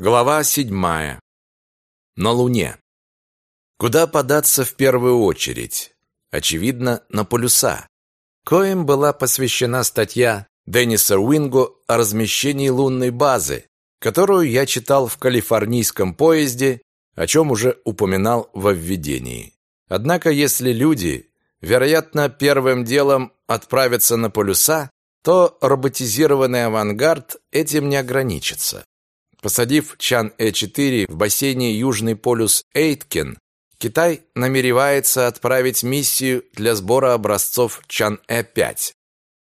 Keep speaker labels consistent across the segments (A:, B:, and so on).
A: Глава седьмая. На Луне. Куда податься в первую очередь? Очевидно, на полюса. Коим была посвящена статья Денниса Уинго о размещении лунной базы, которую я читал в калифорнийском поезде, о чем уже упоминал во введении. Однако, если люди, вероятно, первым делом отправятся на полюса, то роботизированный авангард этим не ограничится. Посадив Чан-Э4 в бассейне Южный полюс Эйткен, Китай намеревается отправить миссию для сбора образцов Чан-Э5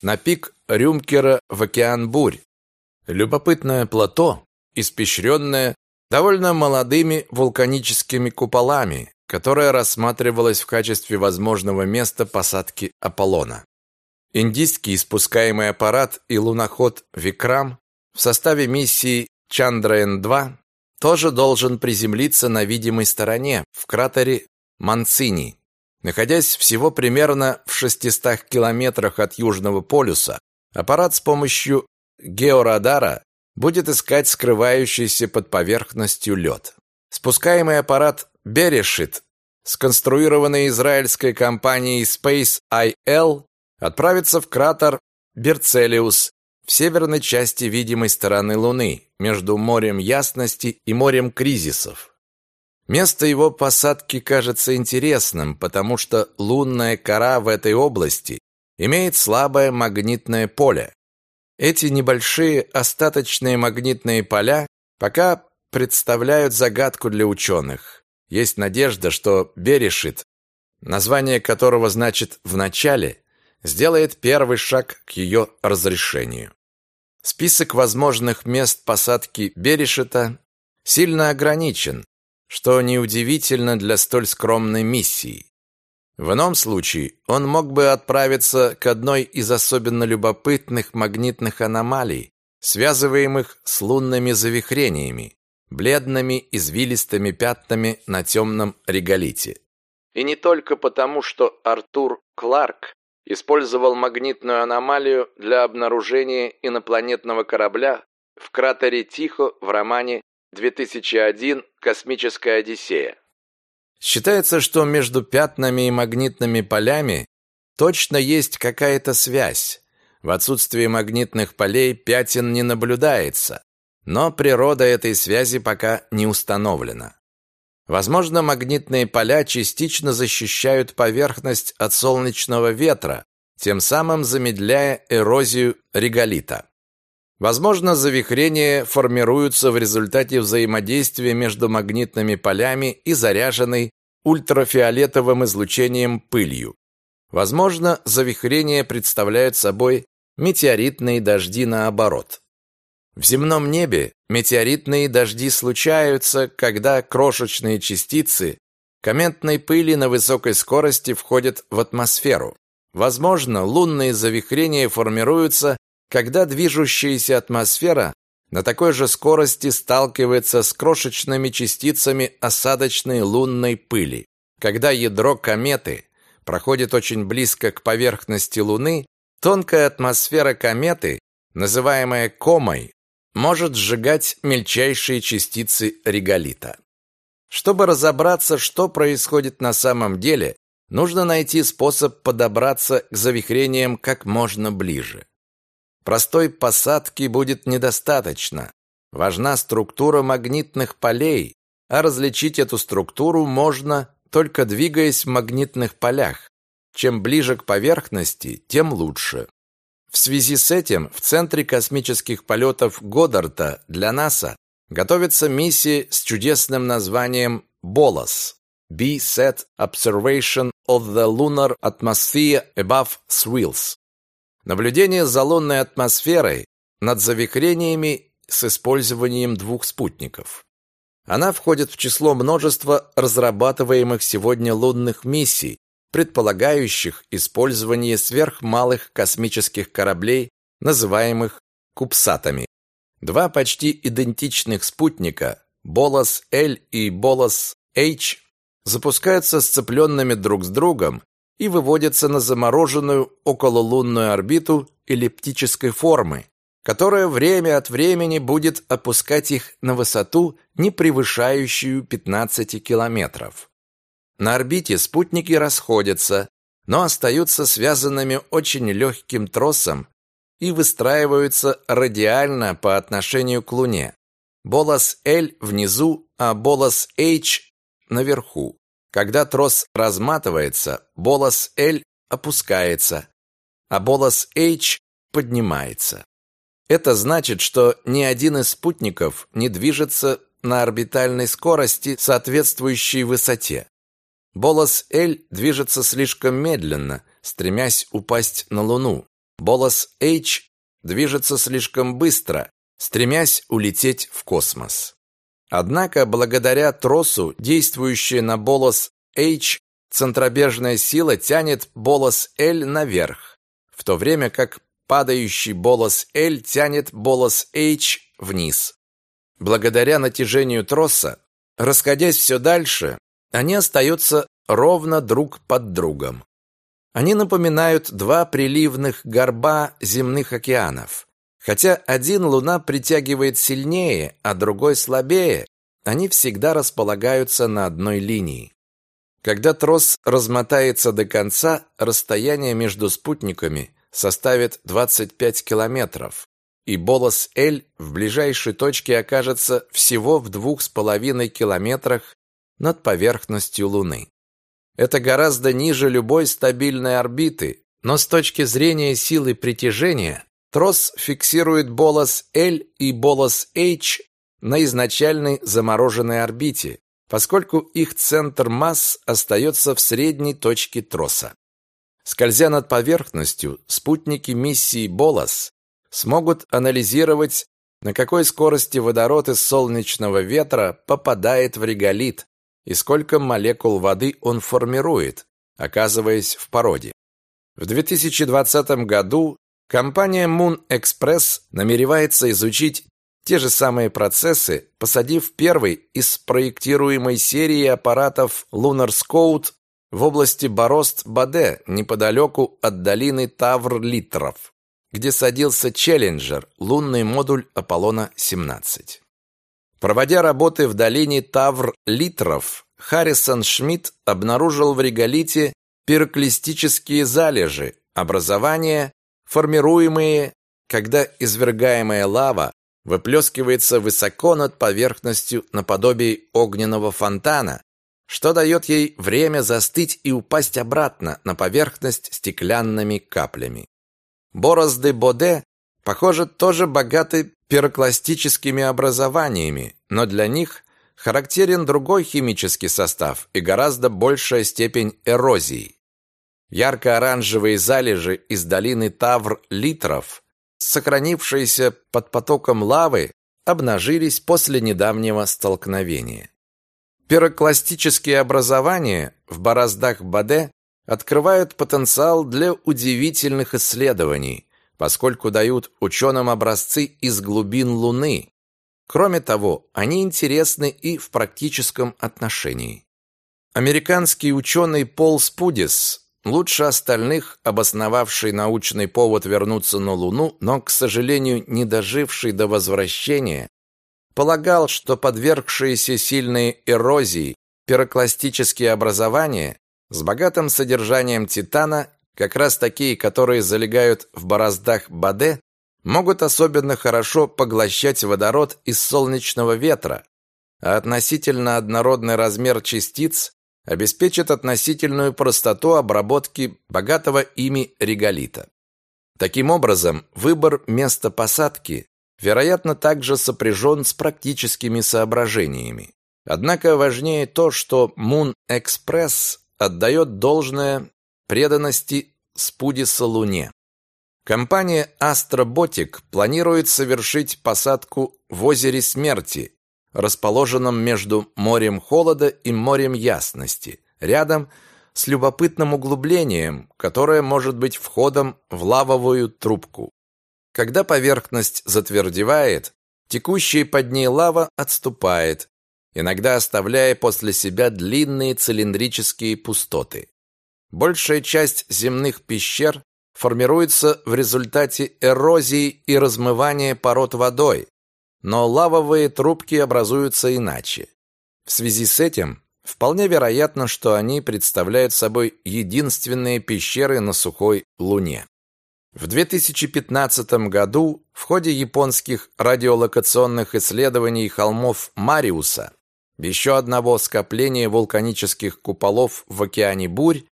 A: на пик Рюмкера в океан Бурь. Любопытное плато, испещренное довольно молодыми вулканическими куполами, которое рассматривалось в качестве возможного места посадки Аполлона. Индийский спускаемый аппарат и луноход Викрам в составе миссии Чандраян-2 тоже должен приземлиться на видимой стороне в кратере Манцини. Находясь всего примерно в 600 километрах от Южного полюса, аппарат с помощью георадара будет искать скрывающийся под поверхностью лед. Спускаемый аппарат Берешит, сконструированный израильской компанией Space IL, отправится в кратер Берцелиус в северной части видимой стороны Луны, между морем ясности и морем кризисов. Место его посадки кажется интересным, потому что лунная кора в этой области имеет слабое магнитное поле. Эти небольшие остаточные магнитные поля пока представляют загадку для ученых. Есть надежда, что Берешит, название которого значит «в начале», сделает первый шаг к ее разрешению. Список возможных мест посадки Берешета сильно ограничен, что неудивительно для столь скромной миссии. В ином случае он мог бы отправиться к одной из особенно любопытных магнитных аномалий, связываемых с лунными завихрениями, бледными извилистыми пятнами на темном реголите. И не только потому, что Артур Кларк использовал магнитную аномалию для обнаружения инопланетного корабля в кратере Тихо в романе 2001 «Космическая Одиссея». Считается, что между пятнами и магнитными полями точно есть какая-то связь. В отсутствии магнитных полей пятен не наблюдается, но природа этой связи пока не установлена. Возможно, магнитные поля частично защищают поверхность от солнечного ветра, тем самым замедляя эрозию реголита. Возможно, завихрения формируются в результате взаимодействия между магнитными полями и заряженной ультрафиолетовым излучением пылью. Возможно, завихрения представляют собой метеоритные дожди наоборот. В земном небе метеоритные дожди случаются, когда крошечные частицы коментной пыли на высокой скорости входят в атмосферу. Возможно, лунные завихрения формируются, когда движущаяся атмосфера на такой же скорости сталкивается с крошечными частицами осадочной лунной пыли. Когда ядро кометы проходит очень близко к поверхности Луны, тонкая атмосфера кометы, называемая комой, может сжигать мельчайшие частицы реголита. Чтобы разобраться, что происходит на самом деле, нужно найти способ подобраться к завихрениям как можно ближе. Простой посадки будет недостаточно. Важна структура магнитных полей, а различить эту структуру можно, только двигаясь в магнитных полях. Чем ближе к поверхности, тем лучше. В связи с этим в Центре космических полетов Годдарда для НАСА готовится миссия с чудесным названием «БОЛОС» B-Set Observation of the Lunar Atmosphere Above Swills. Наблюдение за лунной атмосферой над завихрениями с использованием двух спутников. Она входит в число множества разрабатываемых сегодня лунных миссий, предполагающих использование сверхмалых космических кораблей, называемых кубсатами. Два почти идентичных спутника, Болос-Л и Болос-H, запускаются сцепленными друг с другом и выводятся на замороженную окололунную орбиту эллиптической формы, которая время от времени будет опускать их на высоту, не превышающую 15 километров. На орбите спутники расходятся, но остаются связанными очень легким тросом и выстраиваются радиально по отношению к Луне. Болос L внизу, а болос H наверху. Когда трос разматывается, болос L опускается, а болос H поднимается. Это значит, что ни один из спутников не движется на орбитальной скорости, соответствующей высоте. Болос L движется слишком медленно, стремясь упасть на Луну. Болос H движется слишком быстро, стремясь улететь в космос. Однако, благодаря тросу, действующей на болос H, центробежная сила тянет болос L наверх, в то время как падающий болос L тянет болос H вниз. Благодаря натяжению троса, расходясь все дальше, они остаются ровно друг под другом. Они напоминают два приливных горба земных океанов. Хотя один Луна притягивает сильнее, а другой слабее, они всегда располагаются на одной линии. Когда трос размотается до конца, расстояние между спутниками составит 25 километров, и Болос L в ближайшей точке окажется всего в двух с половиной километрах над поверхностью Луны. Это гораздо ниже любой стабильной орбиты, но с точки зрения силы притяжения трос фиксирует болос L и болос H на изначальной замороженной орбите, поскольку их центр масс остается в средней точке троса. Скользя над поверхностью, спутники миссии Болос смогут анализировать, на какой скорости водород из солнечного ветра попадает в реголит, и сколько молекул воды он формирует, оказываясь в породе. В 2020 году компания Moon Express намеревается изучить те же самые процессы, посадив первый из проектируемой серии аппаратов Lunar Scout в области Борозд-Баде, неподалеку от долины Тавр-Литров, где садился Челленджер, лунный модуль Аполлона-17. Проводя работы в долине Тавр-Литров, Харрисон Шмидт обнаружил в реголите пироклистические залежи, образования, формируемые, когда извергаемая лава выплескивается высоко над поверхностью наподобие огненного фонтана, что дает ей время застыть и упасть обратно на поверхность стеклянными каплями. Борозды Боде, похоже, тоже богаты пирокластическими образованиями, но для них характерен другой химический состав и гораздо большая степень эрозии. Ярко-оранжевые залежи из долины Тавр-Литров, сохранившиеся под потоком лавы, обнажились после недавнего столкновения. Пирокластические образования в бороздах Баде открывают потенциал для удивительных исследований, поскольку дают ученым образцы из глубин Луны. Кроме того, они интересны и в практическом отношении. Американский ученый Пол Спудис, лучше остальных обосновавший научный повод вернуться на Луну, но, к сожалению, не доживший до возвращения, полагал, что подвергшиеся сильной эрозии пирокластические образования с богатым содержанием титана как раз такие, которые залегают в бороздах Баде, могут особенно хорошо поглощать водород из солнечного ветра, а относительно однородный размер частиц обеспечит относительную простоту обработки богатого ими реголита. Таким образом, выбор места посадки, вероятно, также сопряжен с практическими соображениями. Однако важнее то, что Moon Express отдает должное преданности Спудиса Луне. Компания Astrobotic планирует совершить посадку в озере Смерти, расположенном между морем холода и морем ясности, рядом с любопытным углублением, которое может быть входом в лавовую трубку. Когда поверхность затвердевает, текущая под ней лава отступает, иногда оставляя после себя длинные цилиндрические пустоты. Большая часть земных пещер формируется в результате эрозии и размывания пород водой, но лавовые трубки образуются иначе. В связи с этим вполне вероятно, что они представляют собой единственные пещеры на сухой Луне. В 2015 году в ходе японских радиолокационных исследований холмов Мариуса, еще одного скопления вулканических куполов в океане бурь,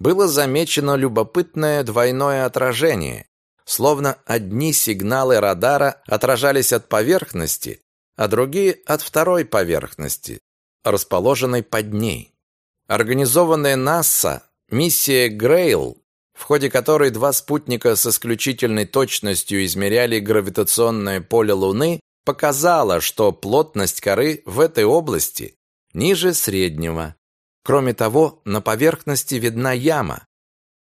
A: было замечено любопытное двойное отражение, словно одни сигналы радара отражались от поверхности, а другие от второй поверхности, расположенной под ней. Организованная НАСА миссия Грейл, в ходе которой два спутника с исключительной точностью измеряли гравитационное поле Луны, показала, что плотность коры в этой области ниже среднего. Кроме того, на поверхности видна яма.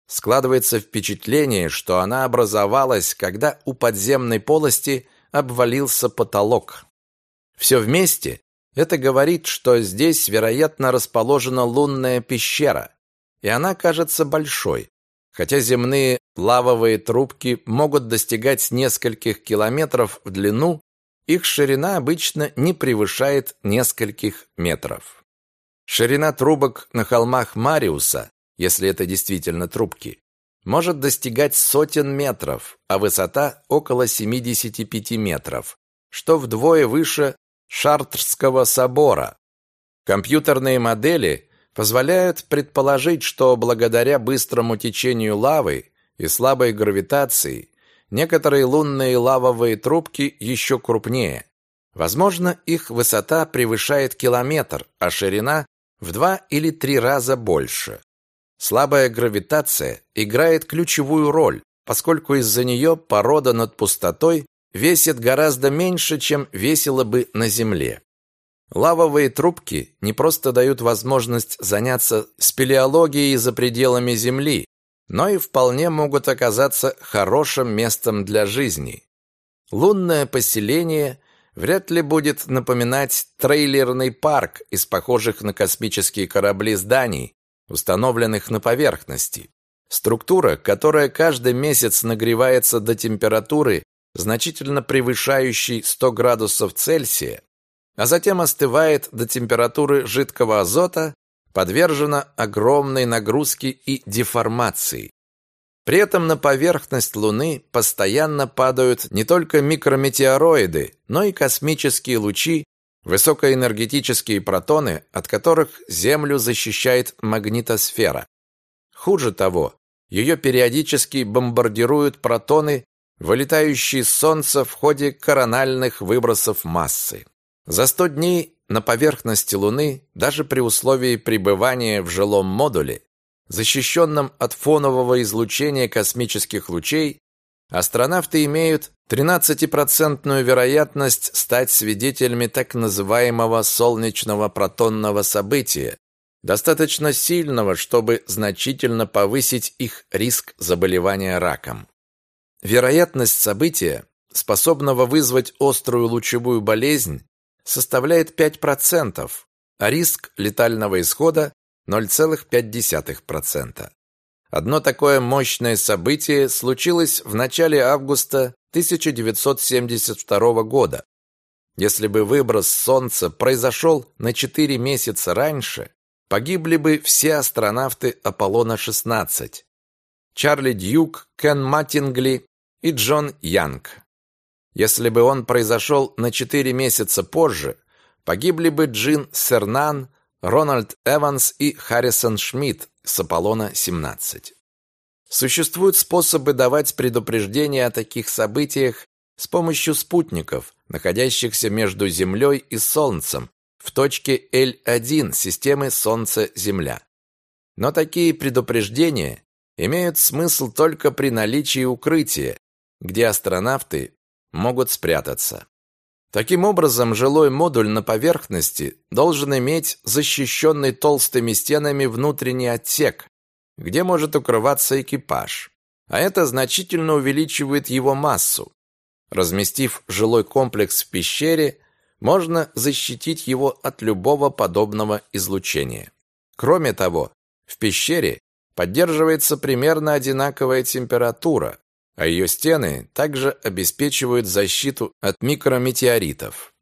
A: Складывается впечатление, что она образовалась, когда у подземной полости обвалился потолок. Все вместе это говорит, что здесь, вероятно, расположена лунная пещера, и она кажется большой, хотя земные лавовые трубки могут достигать нескольких километров в длину, их ширина обычно не превышает нескольких метров. Ширина трубок на холмах Мариуса, если это действительно трубки, может достигать сотен метров, а высота около 75 метров, что вдвое выше Шартрского собора. Компьютерные модели позволяют предположить, что благодаря быстрому течению лавы и слабой гравитации некоторые лунные лавовые трубки еще крупнее. Возможно, их высота превышает километр, а ширина в два или три раза больше. Слабая гравитация играет ключевую роль, поскольку из-за нее порода над пустотой весит гораздо меньше, чем весила бы на Земле. Лавовые трубки не просто дают возможность заняться спелеологией за пределами Земли, но и вполне могут оказаться хорошим местом для жизни. Лунное поселение вряд ли будет напоминать трейлерный парк из похожих на космические корабли зданий, установленных на поверхности. Структура, которая каждый месяц нагревается до температуры, значительно превышающий 100 градусов Цельсия, а затем остывает до температуры жидкого азота, подвержена огромной нагрузке и деформации. При этом на поверхность Луны постоянно падают не только микрометеороиды, но и космические лучи, высокоэнергетические протоны, от которых Землю защищает магнитосфера. Хуже того, ее периодически бомбардируют протоны вылетающие с Солнца в ходе корональных выбросов массы. За 100 дней на поверхности Луны, даже при условии пребывания в жилом модуле, защищенном от фонового излучения космических лучей, астронавты имеют 13% вероятность стать свидетелями так называемого солнечного протонного события, достаточно сильного, чтобы значительно повысить их риск заболевания раком. Вероятность события, способного вызвать острую лучевую болезнь, составляет 5%, а риск летального исхода 0,5%. Одно такое мощное событие случилось в начале августа 1972 года. Если бы выброс Солнца произошел на 4 месяца раньше, погибли бы все астронавты Аполлона-16. Чарли Дьюк, Кен Маттингли и Джон Янг. Если бы он произошел на четыре месяца позже, погибли бы Джин Сернан, Рональд Эванс и Харрисон Шмидт с Аполлона-17. Существуют способы давать предупреждения о таких событиях с помощью спутников, находящихся между Землей и Солнцем, в точке L1 системы Солнце-Земля. Но такие предупреждения имеют смысл только при наличии укрытия, где астронавты могут спрятаться. Таким образом, жилой модуль на поверхности должен иметь защищенный толстыми стенами внутренний отсек, где может укрываться экипаж. А это значительно увеличивает его массу. Разместив жилой комплекс в пещере, можно защитить его от любого подобного излучения. Кроме того, в пещере поддерживается примерно одинаковая температура, а ее стены также обеспечивают защиту от микрометеоритов.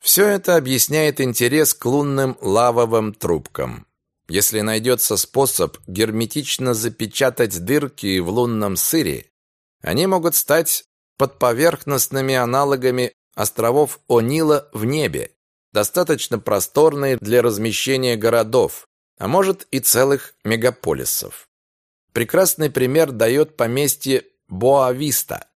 A: Все это объясняет интерес к лунным лавовым трубкам. Если найдется способ герметично запечатать дырки в лунном сыре, они могут стать подповерхностными аналогами островов О'Нила в небе, достаточно просторные для размещения городов, а может и целых мегаполисов. Прекрасный пример дает поместье Боависта,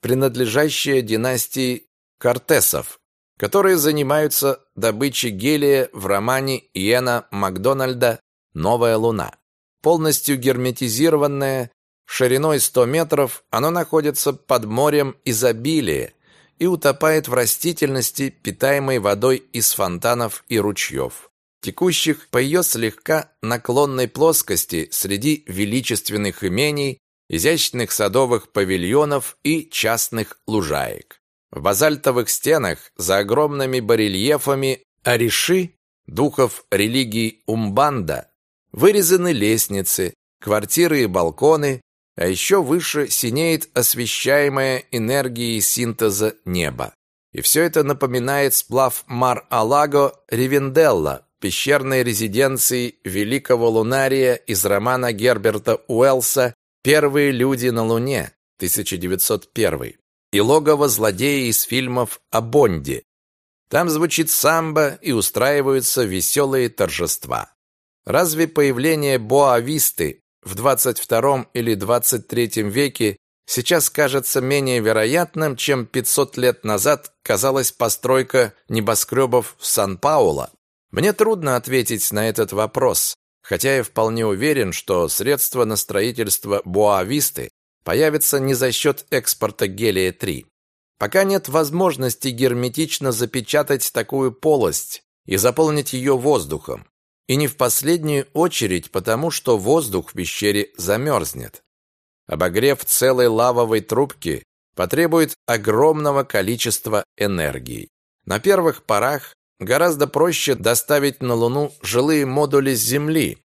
A: принадлежащее династии Кортесов, которые занимаются добычей гелия в романе Иена Макдональда «Новая луна». Полностью герметизированное, шириной 100 метров, оно находится под морем изобилия и утопает в растительности, питаемой водой из фонтанов и ручьев, текущих по ее слегка наклонной плоскости среди величественных имений изящных садовых павильонов и частных лужаек. В базальтовых стенах за огромными барельефами Ариши, духов религии Умбанда, вырезаны лестницы, квартиры и балконы, а еще выше синеет освещаемая энергией синтеза небо. И все это напоминает сплав Мар-Алаго Ривенделла, пещерной резиденции великого лунария из романа Герберта Уэллса Первые люди на Луне, 1901. И логово злодея из фильмов о Бонде. Там звучит самбо и устраиваются веселые торжества. Разве появление Боависты в 22 или 23 веке сейчас кажется менее вероятным, чем 500 лет назад казалась постройка небоскребов в Сан-Пауло? Мне трудно ответить на этот вопрос, хотя я вполне уверен, что средства на строительство Боависты появятся не за счет экспорта гелия-3. Пока нет возможности герметично запечатать такую полость и заполнить ее воздухом, и не в последнюю очередь потому, что воздух в пещере замерзнет. Обогрев целой лавовой трубки потребует огромного количества энергии. На первых порах Гораздо проще доставить на Луну жилые модули с Земли,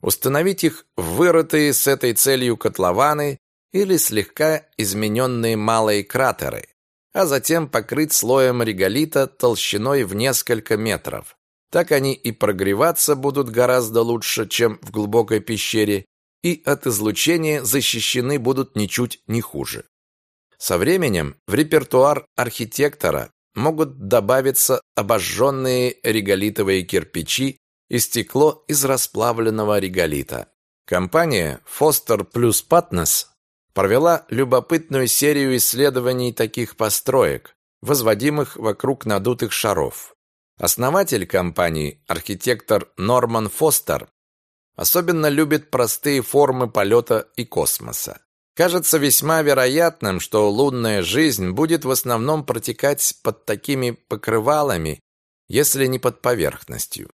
A: установить их в вырытые с этой целью котлованы или слегка измененные малые кратеры, а затем покрыть слоем реголита толщиной в несколько метров. Так они и прогреваться будут гораздо лучше, чем в глубокой пещере, и от излучения защищены будут ничуть не хуже. Со временем в репертуар архитектора могут добавиться обожженные реголитовые кирпичи и стекло из расплавленного реголита. Компания Foster Plus Partners провела любопытную серию исследований таких построек, возводимых вокруг надутых шаров. Основатель компании, архитектор Норман Фостер, особенно любит простые формы полета и космоса. Кажется весьма вероятным, что лунная жизнь будет в основном протекать под такими покрывалами, если не под поверхностью.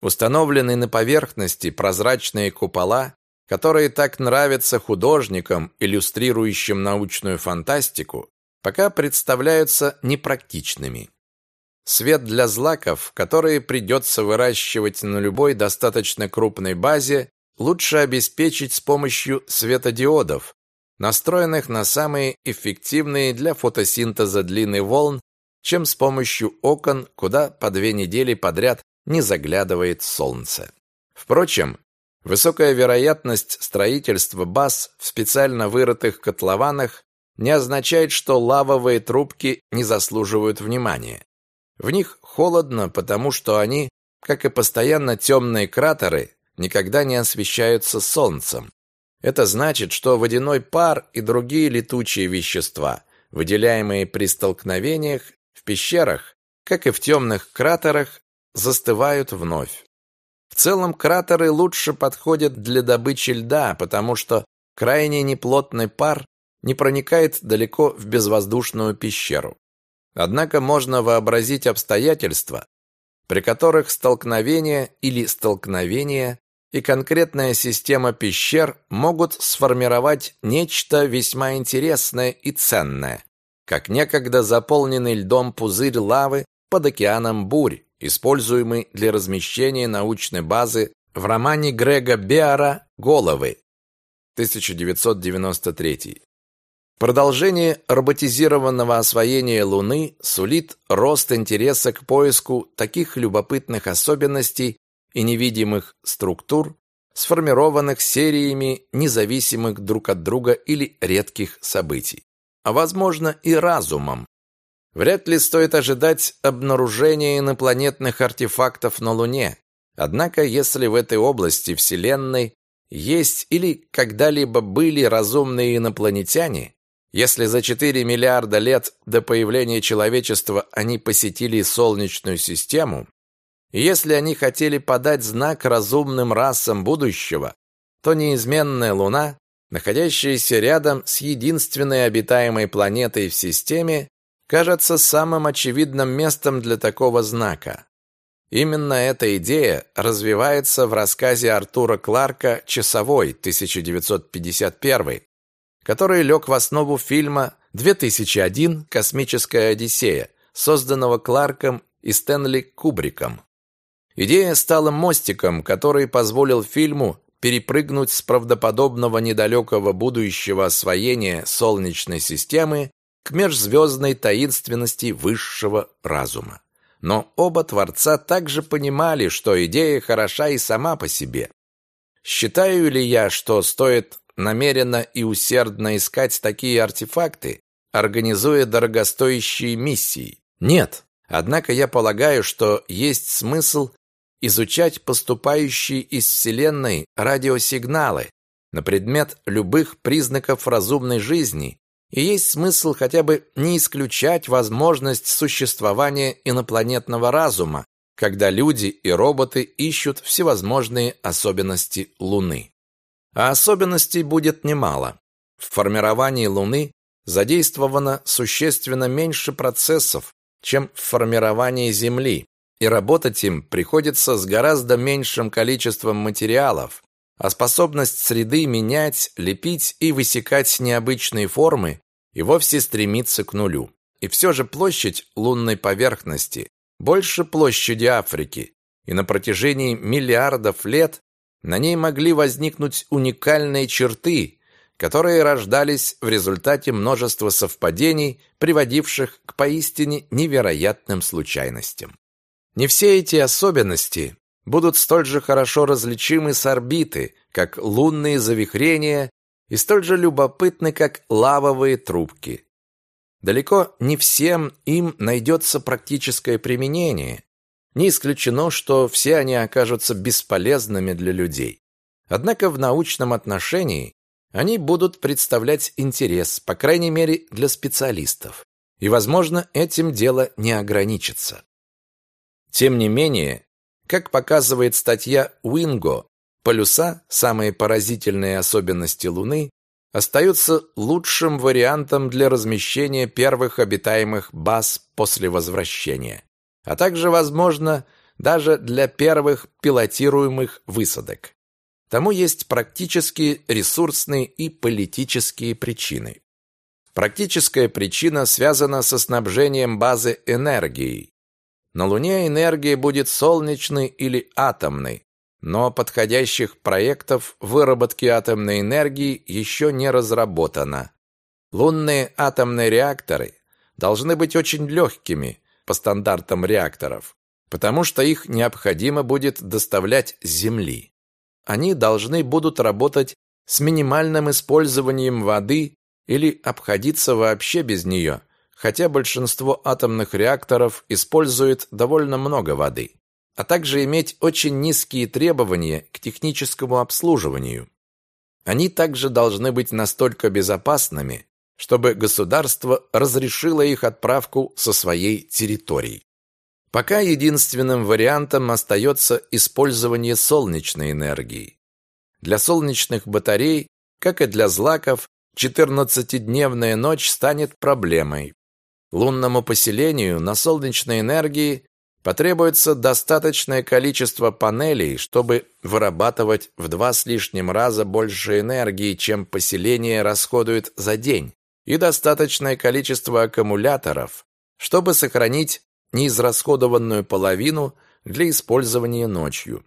A: Установленные на поверхности прозрачные купола, которые так нравятся художникам, иллюстрирующим научную фантастику, пока представляются непрактичными. Свет для злаков, которые придется выращивать на любой достаточно крупной базе, лучше обеспечить с помощью светодиодов, настроенных на самые эффективные для фотосинтеза длины волн, чем с помощью окон, куда по две недели подряд не заглядывает солнце. Впрочем, высокая вероятность строительства баз в специально вырытых котлованах не означает, что лавовые трубки не заслуживают внимания. В них холодно, потому что они, как и постоянно темные кратеры, никогда не освещаются солнцем. Это значит, что водяной пар и другие летучие вещества, выделяемые при столкновениях в пещерах, как и в темных кратерах, застывают вновь. В целом кратеры лучше подходят для добычи льда, потому что крайне неплотный пар не проникает далеко в безвоздушную пещеру. Однако можно вообразить обстоятельства, при которых столкновение или столкновения и конкретная система пещер могут сформировать нечто весьма интересное и ценное, как некогда заполненный льдом пузырь лавы под океаном бурь, используемый для размещения научной базы в романе Грега Беара головы. 1993. Продолжение роботизированного освоения Луны сулит рост интереса к поиску таких любопытных особенностей и невидимых структур, сформированных сериями независимых друг от друга или редких событий, а возможно и разумом. Вряд ли стоит ожидать обнаружения инопланетных артефактов на Луне. Однако, если в этой области Вселенной есть или когда-либо были разумные инопланетяне, если за 4 миллиарда лет до появления человечества они посетили Солнечную систему, если они хотели подать знак разумным расам будущего, то неизменная Луна, находящаяся рядом с единственной обитаемой планетой в системе, кажется самым очевидным местом для такого знака. Именно эта идея развивается в рассказе Артура Кларка «Часовой» 1951, который лег в основу фильма 2001 «Космическая Одиссея», созданного Кларком и Стэнли Кубриком. Идея стала мостиком, который позволил фильму перепрыгнуть с правдоподобного недалекого будущего освоения Солнечной системы к межзвездной таинственности высшего разума. Но оба творца также понимали, что идея хороша и сама по себе. Считаю ли я, что стоит намеренно и усердно искать такие артефакты, организуя дорогостоящие миссии. Нет. Однако я полагаю, что есть смысл изучать поступающие из Вселенной радиосигналы на предмет любых признаков разумной жизни, и есть смысл хотя бы не исключать возможность существования инопланетного разума, когда люди и роботы ищут всевозможные особенности Луны. А особенностей будет немало. В формировании Луны задействовано существенно меньше процессов, чем в формировании Земли, и работать им приходится с гораздо меньшим количеством материалов, а способность среды менять, лепить и высекать необычные формы и вовсе стремится к нулю. И все же площадь лунной поверхности больше площади Африки, и на протяжении миллиардов лет на ней могли возникнуть уникальные черты, которые рождались в результате множества совпадений, приводивших к поистине невероятным случайностям. Не все эти особенности будут столь же хорошо различимы с орбиты, как лунные завихрения, и столь же любопытны, как лавовые трубки. Далеко не всем им найдется практическое применение, не исключено, что все они окажутся бесполезными для людей. Однако в научном отношении они будут представлять интерес, по крайней мере, для специалистов. И, возможно, этим дело не ограничится. Тем не менее, как показывает статья Уинго, полюса, самые поразительные особенности Луны, остаются лучшим вариантом для размещения первых обитаемых баз после возвращения а также, возможно, даже для первых пилотируемых высадок. Тому есть практические, ресурсные и политические причины. Практическая причина связана со снабжением базы энергией. На Луне энергия будет солнечной или атомной, но подходящих проектов выработки атомной энергии еще не разработано. Лунные атомные реакторы должны быть очень легкими, по стандартам реакторов, потому что их необходимо будет доставлять с Земли. Они должны будут работать с минимальным использованием воды или обходиться вообще без нее, хотя большинство атомных реакторов использует довольно много воды, а также иметь очень низкие требования к техническому обслуживанию. Они также должны быть настолько безопасными, чтобы государство разрешило их отправку со своей территории. Пока единственным вариантом остается использование солнечной энергии. Для солнечных батарей, как и для злаков, 14-дневная ночь станет проблемой. Лунному поселению на солнечной энергии потребуется достаточное количество панелей, чтобы вырабатывать в два с лишним раза больше энергии, чем поселение расходует за день и достаточное количество аккумуляторов, чтобы сохранить неизрасходованную половину для использования ночью.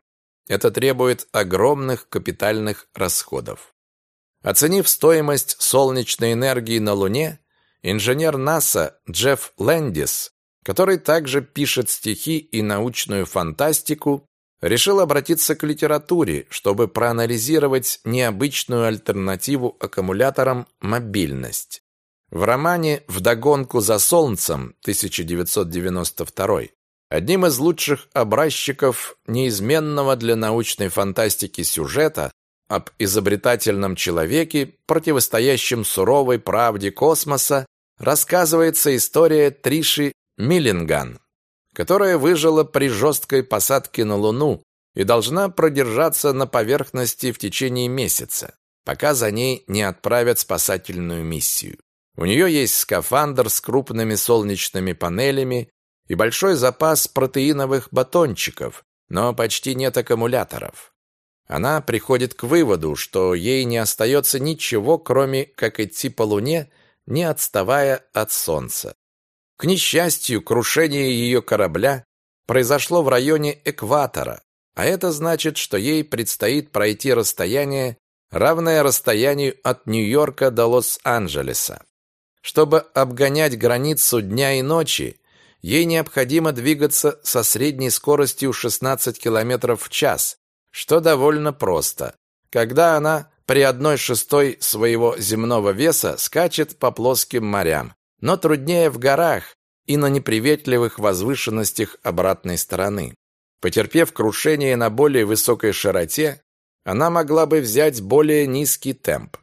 A: это требует огромных капитальных расходов. Оценив стоимость солнечной энергии на Луне, инженер НАСА Джефф Лэндис, который также пишет стихи и научную фантастику, решил обратиться к литературе, чтобы проанализировать необычную альтернативу аккумуляторам мобильность. В романе «Вдогонку за солнцем» 1992 одним из лучших образчиков неизменного для научной фантастики сюжета об изобретательном человеке, противостоящем суровой правде космоса, рассказывается история Триши Миллинган, которая выжила при жесткой посадке на Луну и должна продержаться на поверхности в течение месяца, пока за ней не отправят спасательную миссию. У нее есть скафандр с крупными солнечными панелями и большой запас протеиновых батончиков, но почти нет аккумуляторов. Она приходит к выводу, что ей не остается ничего, кроме как идти по Луне, не отставая от Солнца. К несчастью, крушение ее корабля произошло в районе экватора, а это значит, что ей предстоит пройти расстояние, равное расстоянию от Нью-Йорка до Лос-Анджелеса. Чтобы обгонять границу дня и ночи, ей необходимо двигаться со средней скоростью 16 км в час, что довольно просто. Когда она при одной шестой своего земного веса скачет по плоским морям, но труднее в горах и на неприветливых возвышенностях обратной стороны. Потерпев крушение на более высокой широте, она могла бы взять более низкий темп.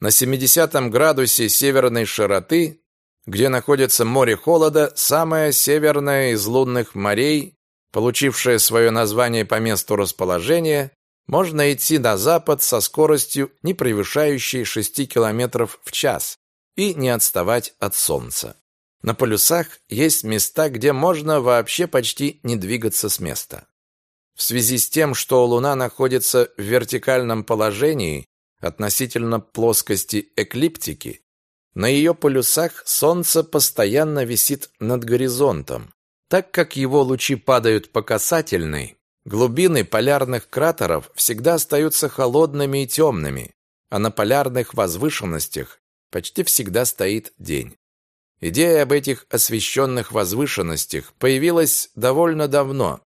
A: На 70 градусе северной широты, где находится море холода, самое северное из лунных морей, получившее свое название по месту расположения, можно идти на запад со скоростью, не превышающей 6 км в час, и не отставать от Солнца. На полюсах есть места, где можно вообще почти не двигаться с места. В связи с тем, что Луна находится в вертикальном положении относительно плоскости эклиптики, на ее полюсах Солнце постоянно висит над горизонтом. Так как его лучи падают по касательной, глубины полярных кратеров всегда остаются холодными и темными, а на полярных возвышенностях почти всегда стоит день. Идея об этих освещенных возвышенностях появилась довольно давно.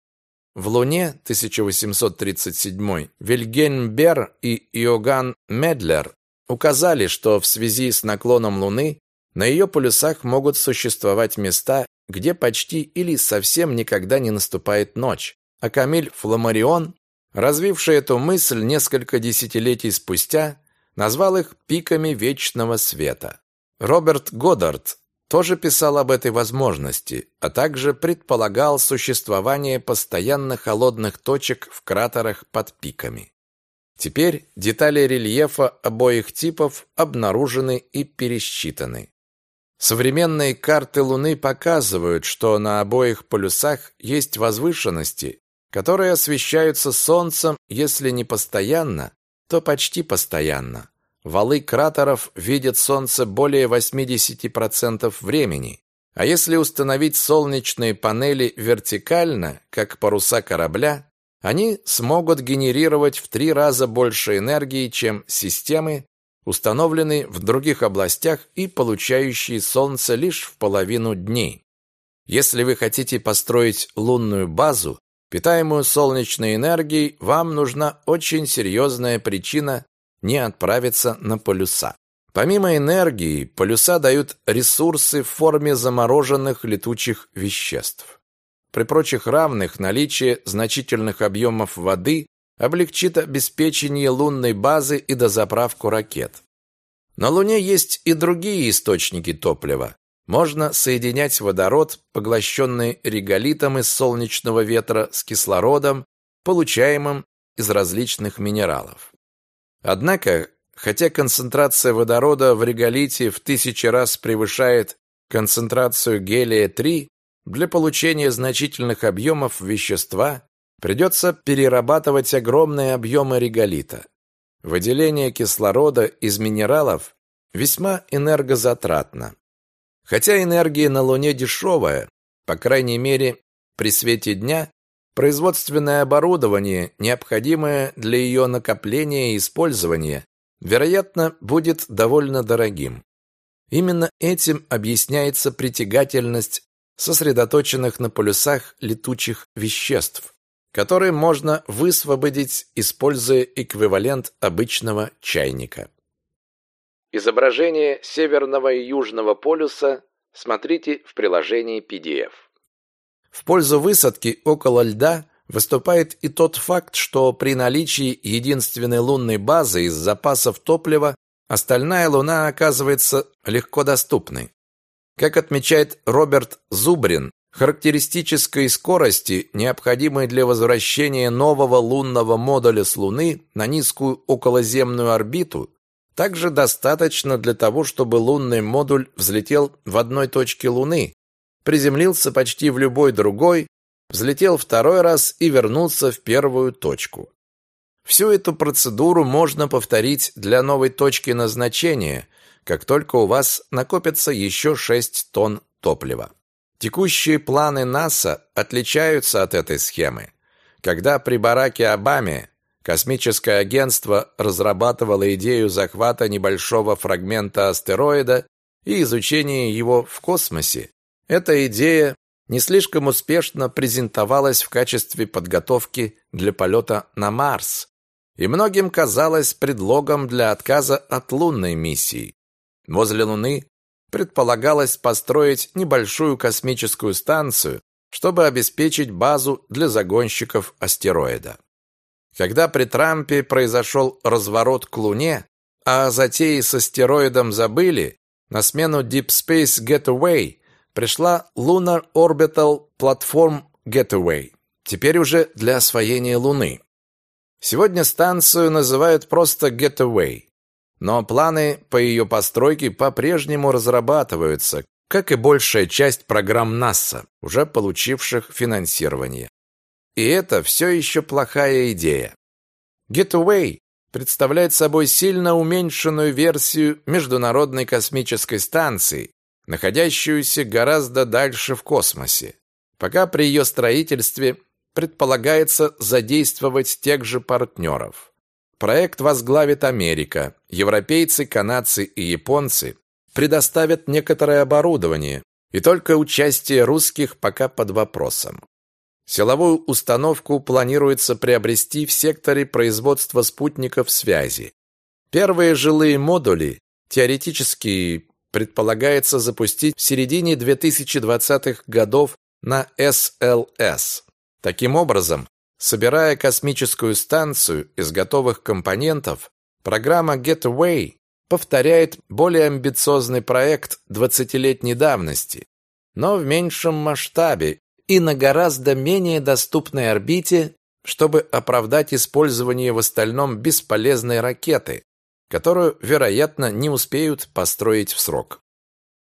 A: В Луне 1837 Вильгельм Бер и Иоганн Медлер указали, что в связи с наклоном Луны на ее полюсах могут существовать места, где почти или совсем никогда не наступает ночь. А Камиль Фламарион, развивший эту мысль несколько десятилетий спустя, назвал их пиками вечного света. Роберт Годдард тоже писал об этой возможности, а также предполагал существование постоянно холодных точек в кратерах под пиками. Теперь детали рельефа обоих типов обнаружены и пересчитаны. Современные карты Луны показывают, что на обоих полюсах есть возвышенности, которые освещаются Солнцем, если не постоянно, то почти постоянно. Валы кратеров видят Солнце более 80% времени, а если установить солнечные панели вертикально, как паруса корабля, они смогут генерировать в три раза больше энергии, чем системы, установленные в других областях и получающие Солнце лишь в половину дней. Если вы хотите построить лунную базу, питаемую солнечной энергией, вам нужна очень серьезная причина не отправиться на полюса. Помимо энергии, полюса дают ресурсы в форме замороженных летучих веществ. При прочих равных наличие значительных объемов воды облегчит обеспечение лунной базы и дозаправку ракет. На Луне есть и другие источники топлива. Можно соединять водород, поглощенный реголитом из солнечного ветра, с кислородом, получаемым из различных минералов. Однако, хотя концентрация водорода в реголите в тысячи раз превышает концентрацию гелия-3, для получения значительных объемов вещества придется перерабатывать огромные объемы реголита. Выделение кислорода из минералов весьма энергозатратно. Хотя энергия на Луне дешевая, по крайней мере, при свете дня производственное оборудование, необходимое для ее накопления и использования, вероятно, будет довольно дорогим. Именно этим объясняется притягательность сосредоточенных на полюсах летучих веществ, которые можно высвободить, используя эквивалент обычного чайника. Изображение северного и южного полюса смотрите в приложении PDF. В пользу высадки около льда выступает и тот факт, что при наличии единственной лунной базы из запасов топлива остальная Луна оказывается легко доступной. Как отмечает Роберт Зубрин, характеристической скорости, необходимой для возвращения нового лунного модуля с Луны на низкую околоземную орбиту, также достаточно для того, чтобы лунный модуль взлетел в одной точке Луны, приземлился почти в любой другой, взлетел второй раз и вернулся в первую точку. Всю эту процедуру можно повторить для новой точки назначения, как только у вас накопится еще 6 тонн топлива. Текущие планы НАСА отличаются от этой схемы. Когда при Бараке Обаме космическое агентство разрабатывало идею захвата небольшого фрагмента астероида и изучения его в космосе, эта идея не слишком успешно презентовалась в качестве подготовки для полета на Марс, и многим казалась предлогом для отказа от лунной миссии. Возле Луны предполагалось построить небольшую космическую станцию, чтобы обеспечить базу для загонщиков астероида. Когда при Трампе произошел разворот к Луне, а затеи с астероидом забыли, на смену Deep Space Getaway пришла Lunar Orbital Platform Getaway, теперь уже для освоения Луны. Сегодня станцию называют просто Getaway, но планы по ее постройке по-прежнему разрабатываются, как и большая часть программ НАСА, уже получивших финансирование. И это все еще плохая идея. Getaway представляет собой сильно уменьшенную версию Международной космической станции, находящуюся гораздо дальше в космосе. Пока при ее строительстве предполагается задействовать тех же партнеров. Проект возглавит Америка. Европейцы, канадцы и японцы предоставят некоторое оборудование, и только участие русских пока под вопросом. Силовую установку планируется приобрести в секторе производства спутников связи. Первые жилые модули теоретически предполагается запустить в середине 2020-х годов на СЛС. Таким образом, собирая космическую станцию из готовых компонентов, программа Getaway повторяет более амбициозный проект 20-летней давности, но в меньшем масштабе и на гораздо менее доступной орбите, чтобы оправдать использование в остальном бесполезной ракеты, которую, вероятно, не успеют построить в срок.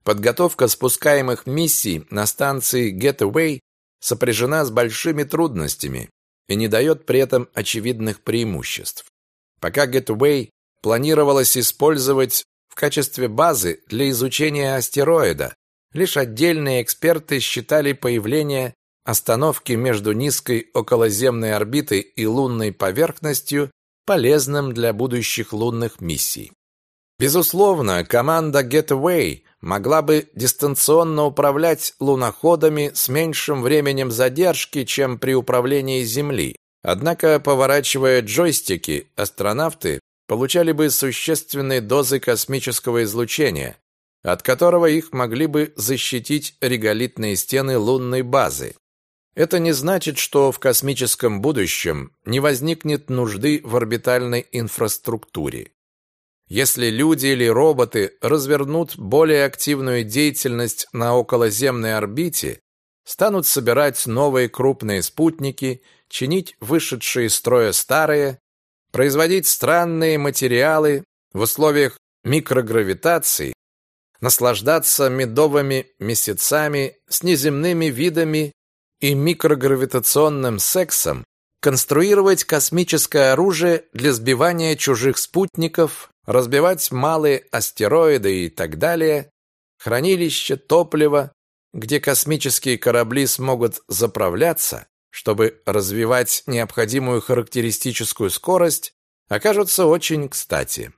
A: Подготовка спускаемых миссий на станции Getaway сопряжена с большими трудностями и не дает при этом очевидных преимуществ. Пока Getaway планировалось использовать в качестве базы для изучения астероида, лишь отдельные эксперты считали появление остановки между низкой околоземной орбитой и лунной поверхностью полезным для будущих лунных миссий. Безусловно, команда Getaway могла бы дистанционно управлять луноходами с меньшим временем задержки, чем при управлении Земли. Однако, поворачивая джойстики, астронавты получали бы существенные дозы космического излучения, от которого их могли бы защитить реголитные стены лунной базы. Это не значит, что в космическом будущем не возникнет нужды в орбитальной инфраструктуре. Если люди или роботы развернут более активную деятельность на околоземной орбите, станут собирать новые крупные спутники, чинить вышедшие из строя старые, производить странные материалы в условиях микрогравитации, наслаждаться медовыми месяцами с неземными видами и микрогравитационным сексом конструировать космическое оружие для сбивания чужих спутников, разбивать малые астероиды и так далее, хранилище топлива, где космические корабли смогут заправляться, чтобы развивать необходимую характеристическую скорость, окажутся очень кстати.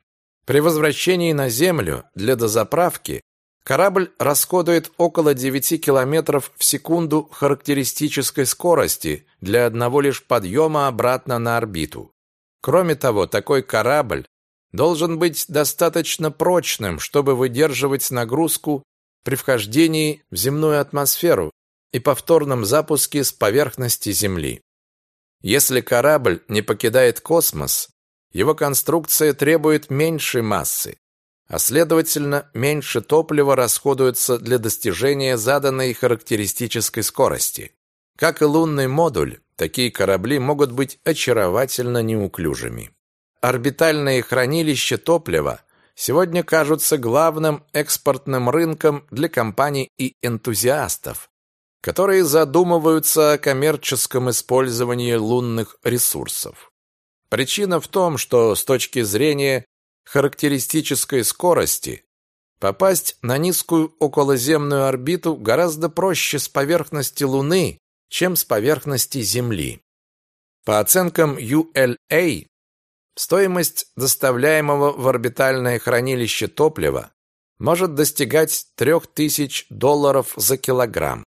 A: При возвращении на Землю для дозаправки корабль расходует около 9 км в секунду характеристической скорости для одного лишь подъема обратно на орбиту. Кроме того, такой корабль должен быть достаточно прочным, чтобы выдерживать нагрузку при вхождении в земную атмосферу и повторном запуске с поверхности Земли. Если корабль не покидает космос, его конструкция требует меньшей массы, а следовательно, меньше топлива расходуется для достижения заданной характеристической скорости. Как и лунный модуль, такие корабли могут быть очаровательно неуклюжими. Орбитальные хранилища топлива сегодня кажутся главным экспортным рынком для компаний и энтузиастов, которые задумываются о коммерческом использовании лунных ресурсов. Причина в том, что с точки зрения характеристической скорости попасть на низкую околоземную орбиту гораздо проще с поверхности Луны, чем с поверхности Земли. По оценкам ULA, стоимость доставляемого в орбитальное хранилище топлива может достигать 3000 долларов за килограмм.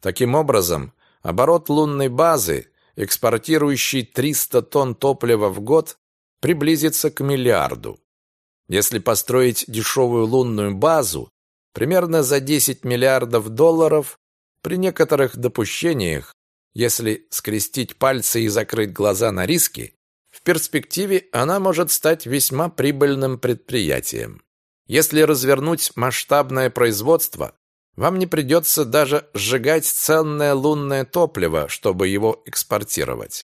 A: Таким образом, оборот лунной базы, экспортирующей 300 тонн топлива в год, приблизится к миллиарду. Если построить дешевую лунную базу, примерно за 10 миллиардов долларов, при некоторых допущениях, если скрестить пальцы и закрыть глаза на риски, в перспективе она может стать весьма прибыльным предприятием. Если развернуть масштабное производство, вам не придется даже сжигать ценное лунное топливо, чтобы его экспортировать.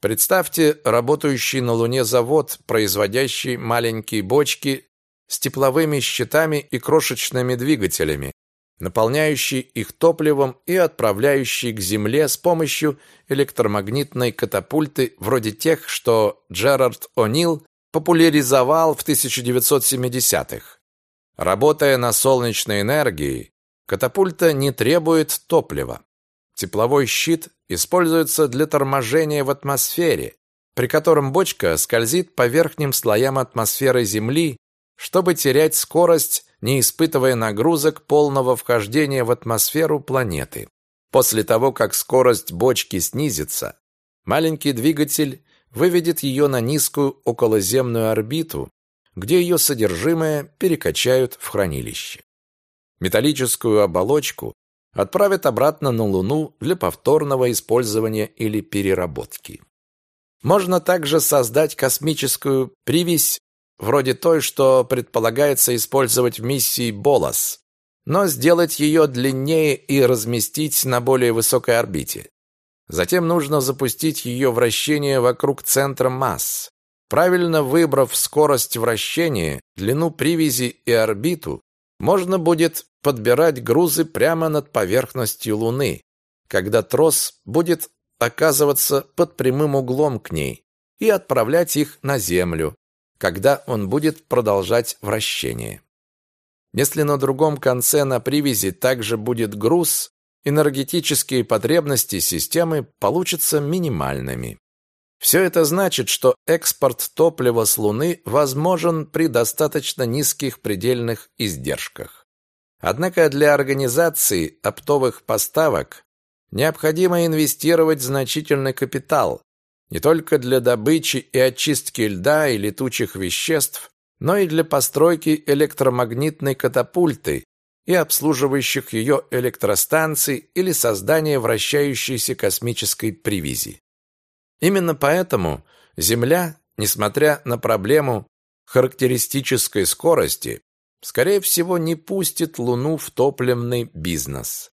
A: Представьте работающий на Луне завод, производящий маленькие бочки с тепловыми щитами и крошечными двигателями, наполняющий их топливом и отправляющий к Земле с помощью электромагнитной катапульты вроде тех, что Джерард О'Нил популяризовал в 1970-х. Работая на солнечной энергии, Катапульта не требует топлива. Тепловой щит используется для торможения в атмосфере, при котором бочка скользит по верхним слоям атмосферы Земли, чтобы терять скорость, не испытывая нагрузок полного вхождения в атмосферу планеты. После того, как скорость бочки снизится, маленький двигатель выведет ее на низкую околоземную орбиту, где ее содержимое перекачают в хранилище. Металлическую оболочку отправят обратно на Луну для повторного использования или переработки. Можно также создать космическую привязь вроде той, что предполагается использовать в миссии Болос, но сделать ее длиннее и разместить на более высокой орбите. Затем нужно запустить ее вращение вокруг центра масс. Правильно выбрав скорость вращения, длину привязи и орбиту, можно будет подбирать грузы прямо над поверхностью Луны, когда трос будет оказываться под прямым углом к ней, и отправлять их на Землю, когда он будет продолжать вращение. Если на другом конце на привязи также будет груз, энергетические потребности системы получатся минимальными. Все это значит, что экспорт топлива с Луны возможен при достаточно низких предельных издержках. Однако для организации оптовых поставок необходимо инвестировать значительный капитал не только для добычи и очистки льда и летучих веществ, но и для постройки электромагнитной катапульты и обслуживающих ее электростанций или создания вращающейся космической привязи. Именно поэтому Земля, несмотря на проблему характеристической скорости, скорее всего, не пустит Луну в топливный бизнес.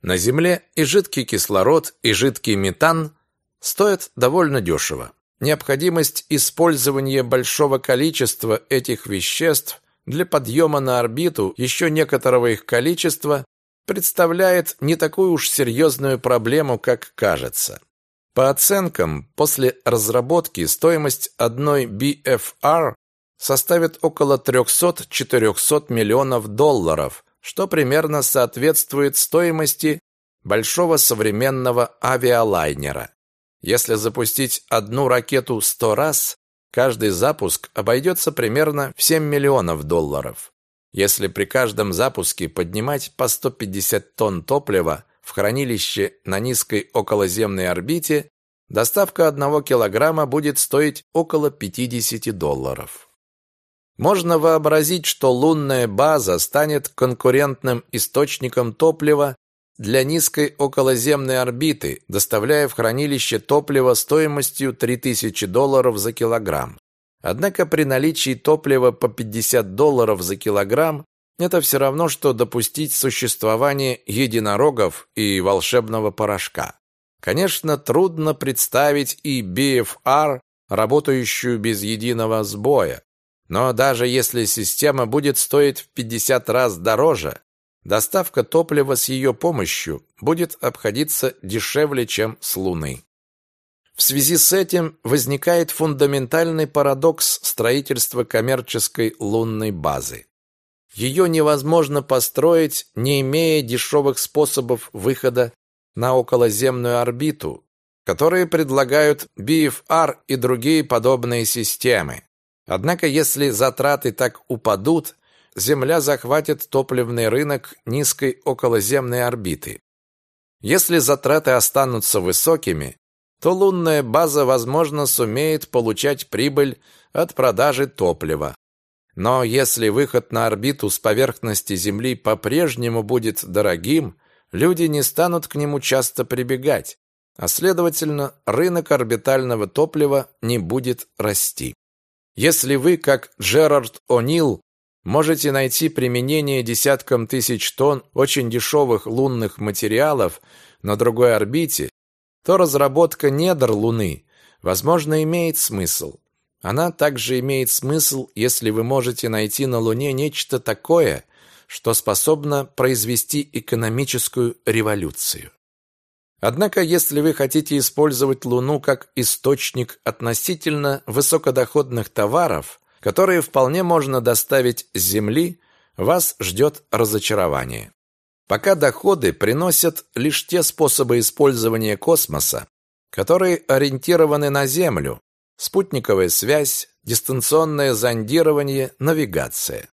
A: На Земле и жидкий кислород, и жидкий метан стоят довольно дешево. Необходимость использования большого количества этих веществ для подъема на орбиту еще некоторого их количества представляет не такую уж серьезную проблему, как кажется. По оценкам, после разработки стоимость одной BFR составит около 300-400 миллионов долларов, что примерно соответствует стоимости большого современного авиалайнера. Если запустить одну ракету 100 раз, каждый запуск обойдется примерно в 7 миллионов долларов. Если при каждом запуске поднимать по 150 тонн топлива в хранилище на низкой околоземной орбите, доставка 1 килограмма будет стоить около 50 долларов. Можно вообразить, что лунная база станет конкурентным источником топлива для низкой околоземной орбиты, доставляя в хранилище топливо стоимостью 3000 долларов за килограмм. Однако при наличии топлива по 50 долларов за килограмм это все равно, что допустить существование единорогов и волшебного порошка. Конечно, трудно представить и BFR, работающую без единого сбоя. Но даже если система будет стоить в 50 раз дороже, доставка топлива с ее помощью будет обходиться дешевле, чем с Луны. В связи с этим возникает фундаментальный парадокс строительства коммерческой лунной базы. Ее невозможно построить, не имея дешевых способов выхода на околоземную орбиту, которые предлагают BFR и другие подобные системы. Однако, если затраты так упадут, Земля захватит топливный рынок низкой околоземной орбиты. Если затраты останутся высокими, то лунная база, возможно, сумеет получать прибыль от продажи топлива. Но если выход на орбиту с поверхности Земли по-прежнему будет дорогим, люди не станут к нему часто прибегать, а следовательно, рынок орбитального топлива не будет расти. Если вы, как Джерард О'Нил, можете найти применение десяткам тысяч тонн очень дешевых лунных материалов на другой орбите, то разработка недр Луны, возможно, имеет смысл. Она также имеет смысл, если вы можете найти на Луне нечто такое, что способно произвести экономическую революцию. Однако, если вы хотите использовать Луну как источник относительно высокодоходных товаров, которые вполне можно доставить с Земли, вас ждет разочарование. Пока доходы приносят лишь те способы использования космоса, которые ориентированы на Землю, спутниковая связь, дистанционное зондирование, навигация.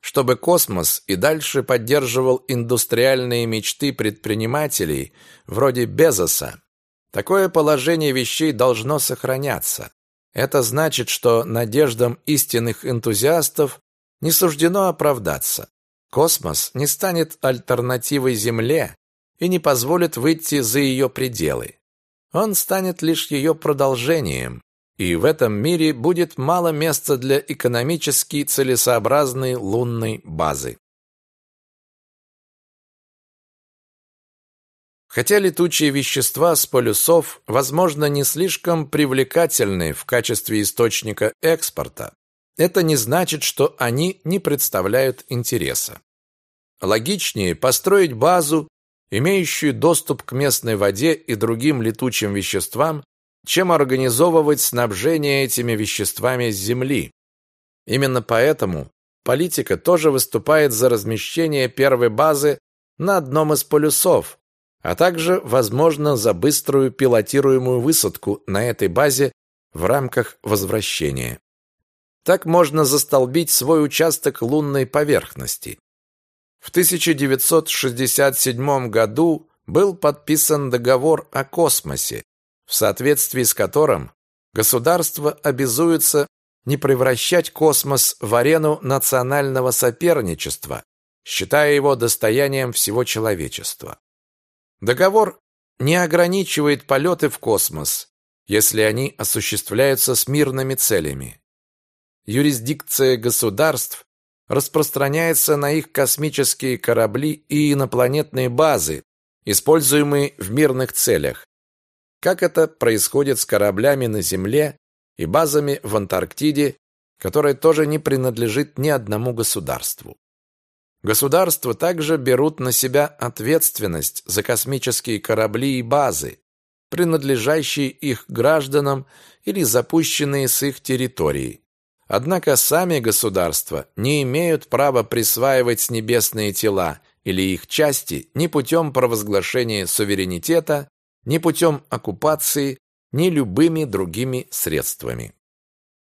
A: Чтобы космос и дальше поддерживал индустриальные мечты предпринимателей вроде Безоса, такое положение вещей должно сохраняться. Это значит, что надеждам истинных энтузиастов не суждено оправдаться. Космос не станет альтернативой Земле и не позволит выйти за ее пределы. Он станет лишь ее продолжением, и в этом мире будет мало места для экономически целесообразной лунной базы. Хотя летучие вещества с полюсов, возможно, не слишком привлекательны в качестве источника экспорта, это не значит, что они не представляют интереса. Логичнее построить базу, имеющую доступ к местной воде и другим летучим веществам, чем организовывать снабжение этими веществами с Земли. Именно поэтому политика тоже выступает за размещение первой базы на одном из полюсов, а также, возможно, за быструю пилотируемую высадку на этой базе в рамках возвращения. Так можно застолбить свой участок лунной поверхности. В 1967 году был подписан договор о космосе, в соответствии с которым государство обязуется не превращать космос в арену национального соперничества, считая его достоянием всего человечества. Договор не ограничивает полеты в космос, если они осуществляются с мирными целями. Юрисдикция государств распространяется на их космические корабли и инопланетные базы, используемые в мирных целях, как это происходит с кораблями на Земле и базами в Антарктиде, которая тоже не принадлежит ни одному государству. Государства также берут на себя ответственность за космические корабли и базы, принадлежащие их гражданам или запущенные с их территории. Однако сами государства не имеют права присваивать небесные тела или их части ни путем провозглашения суверенитета, ни путем оккупации, ни любыми другими средствами.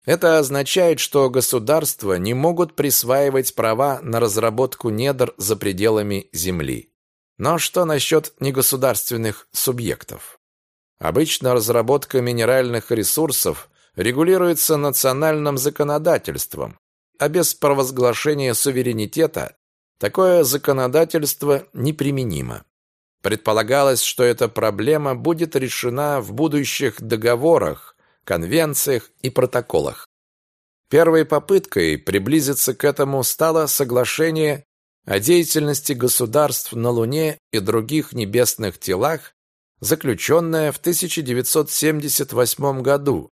A: Это означает, что государства не могут присваивать права на разработку недр за пределами земли. Но что насчет негосударственных субъектов? Обычно разработка минеральных ресурсов регулируется национальным законодательством, а без провозглашения суверенитета такое законодательство неприменимо. Предполагалось, что эта проблема будет решена в будущих договорах, конвенциях и протоколах. Первой попыткой приблизиться к этому стало соглашение о деятельности государств на Луне и других небесных телах, заключенное в 1978 году.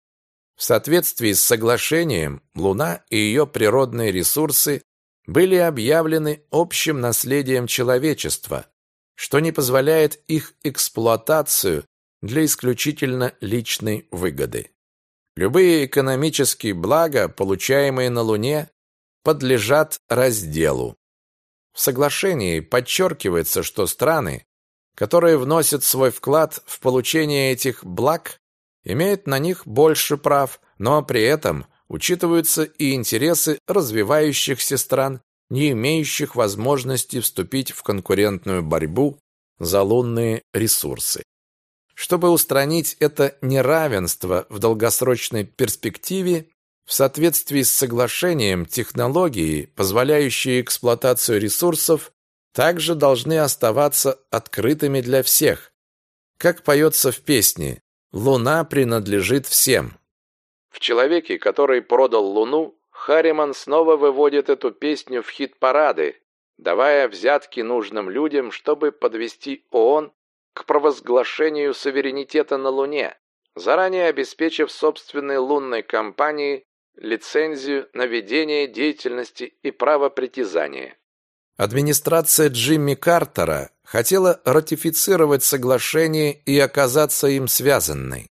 A: В соответствии с соглашением Луна и ее природные ресурсы были объявлены общим наследием человечества, что не позволяет их эксплуатацию для исключительно личной выгоды. Любые экономические блага, получаемые на Луне, подлежат разделу. В соглашении подчеркивается, что страны, которые вносят свой вклад в получение этих благ, имеют на них больше прав, но при этом учитываются и интересы развивающихся стран, не имеющих возможности вступить в конкурентную борьбу за лунные ресурсы. Чтобы устранить это неравенство в долгосрочной перспективе, в соответствии с соглашением технологии, позволяющие эксплуатацию ресурсов, также должны оставаться открытыми для всех. Как поется в песне «Луна принадлежит всем». В «Человеке, который продал Луну», Харриман снова выводит эту песню в хит-парады, давая взятки нужным людям, чтобы подвести ООН к провозглашению суверенитета на Луне, заранее обеспечив собственной лунной компании лицензию на ведение деятельности и право притязания. Администрация Джимми Картера хотела ратифицировать соглашение и оказаться им связанной.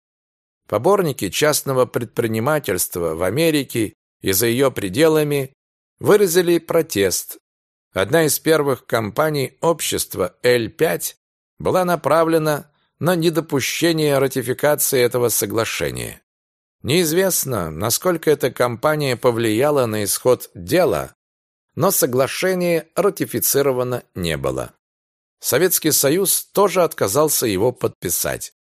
A: Поборники частного предпринимательства в Америке и за ее пределами выразили протест. Одна из первых компаний общества L5 была направлена на недопущение ратификации этого соглашения. Неизвестно, насколько эта кампания повлияла на исход дела, но соглашение ратифицировано не было. Советский Союз тоже отказался его подписать.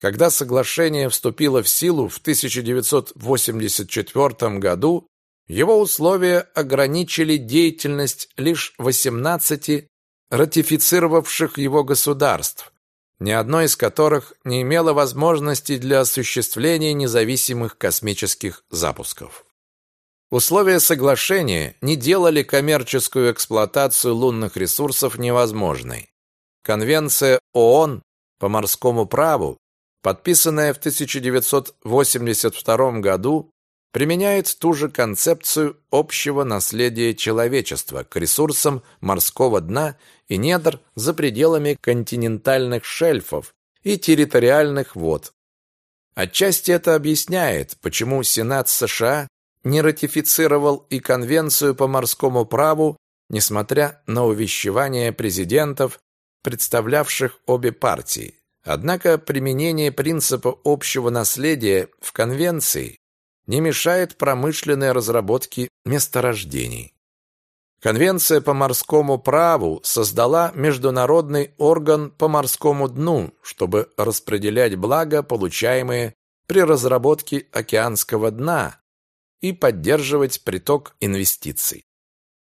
A: Когда соглашение вступило в силу в 1984 году, его условия ограничили деятельность лишь 18 ратифицировавших его государств, ни одно из которых не имело возможности для осуществления независимых космических запусков. Условия соглашения не делали коммерческую эксплуатацию лунных ресурсов невозможной. Конвенция ООН по морскому праву, подписанная в 1982 году, применяет ту же концепцию общего наследия человечества к ресурсам морского дна и недр за пределами континентальных шельфов и территориальных вод. Отчасти это объясняет, почему Сенат США не ратифицировал и Конвенцию по морскому праву, несмотря на увещевания президентов, представлявших обе партии. Однако применение принципа общего наследия в Конвенции не мешает промышленной разработке месторождений. Конвенция по морскому праву создала международный орган по морскому дну, чтобы распределять блага, получаемые при разработке океанского дна, и поддерживать приток инвестиций.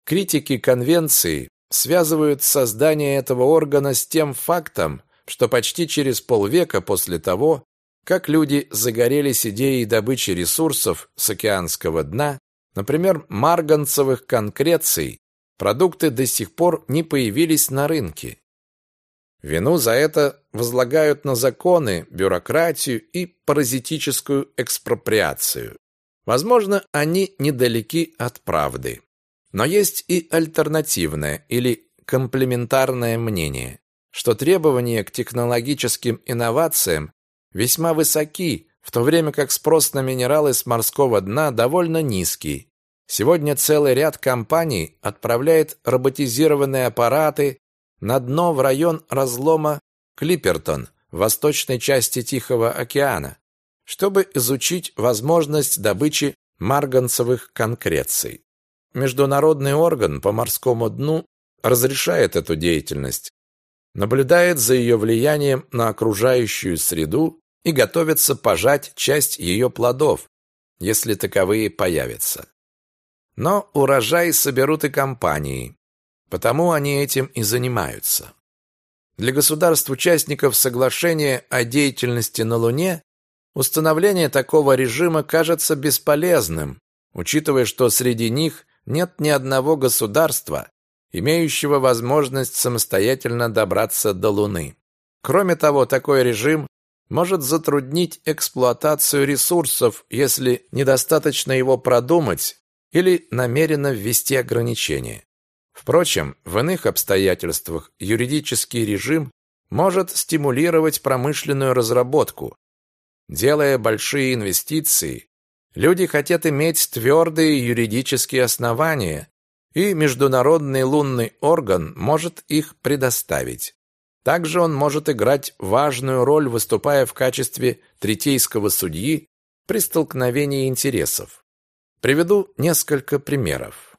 A: Критики конвенции связывают создание этого органа с тем фактом, что почти через полвека после того, как люди загорелись идеей добычи ресурсов с океанского дна, например, марганцевых конкреций, продукты до сих пор не появились на рынке. Вину за это возлагают на законы, бюрократию и паразитическую экспроприацию. Возможно, они недалеки от правды. Но есть и альтернативное или комплементарное мнение, что требования к технологическим инновациям весьма высоки, в то время как спрос на минералы с морского дна довольно низкий. Сегодня целый ряд компаний отправляет роботизированные аппараты на дно в район разлома Клиппертон в восточной части Тихого океана, чтобы изучить возможность добычи марганцевых конкреций. Международный орган по морскому дну разрешает эту деятельность, наблюдает за ее влиянием на окружающую среду и готовится пожать часть ее плодов, если таковые появятся. Но урожай соберут и компании, потому они этим и занимаются. Для государств-участников соглашения о деятельности на Луне установление такого режима кажется бесполезным, учитывая, что среди них нет ни одного государства, имеющего возможность самостоятельно добраться до Луны. Кроме того, такой режим может затруднить эксплуатацию ресурсов, если недостаточно его продумать или намеренно ввести ограничения. Впрочем, в иных обстоятельствах юридический режим может стимулировать промышленную разработку. Делая большие инвестиции, люди хотят иметь твердые юридические основания, и международный лунный орган может их предоставить. Также он может играть важную роль, выступая в качестве третейского судьи при столкновении интересов. Приведу несколько примеров.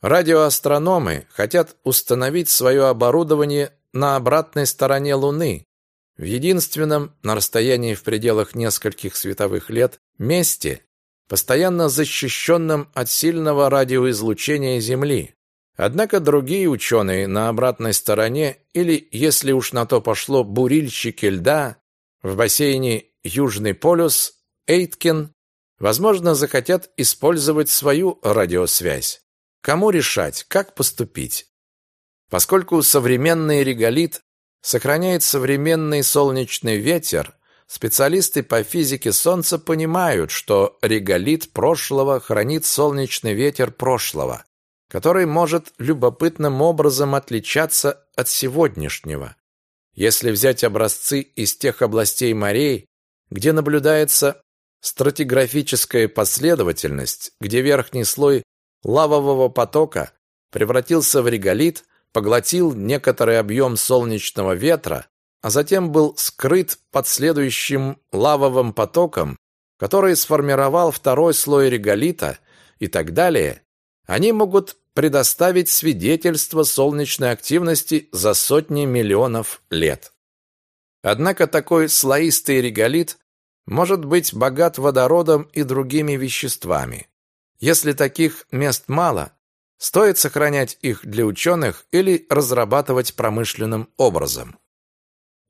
A: Радиоастрономы хотят установить свое оборудование на обратной стороне Луны, в единственном, на расстоянии в пределах нескольких световых лет, месте, постоянно защищенном от сильного радиоизлучения Земли. Однако другие ученые на обратной стороне, или, если уж на то пошло, бурильщики льда, в бассейне Южный полюс, Эйткин, Возможно, захотят использовать свою радиосвязь. Кому решать, как поступить? Поскольку современный реголит сохраняет современный солнечный ветер, специалисты по физике Солнца понимают, что реголит прошлого хранит солнечный ветер прошлого, который может любопытным образом отличаться от сегодняшнего. Если взять образцы из тех областей морей, где наблюдается стратиграфическая последовательность, где верхний слой лавового потока превратился в реголит, поглотил некоторый объем солнечного ветра, а затем был скрыт под следующим лавовым потоком, который сформировал второй слой реголита и так далее, они могут предоставить свидетельство солнечной активности за сотни миллионов лет. Однако такой слоистый реголит может быть богат водородом и другими веществами. Если таких мест мало, стоит сохранять их для ученых или разрабатывать промышленным образом.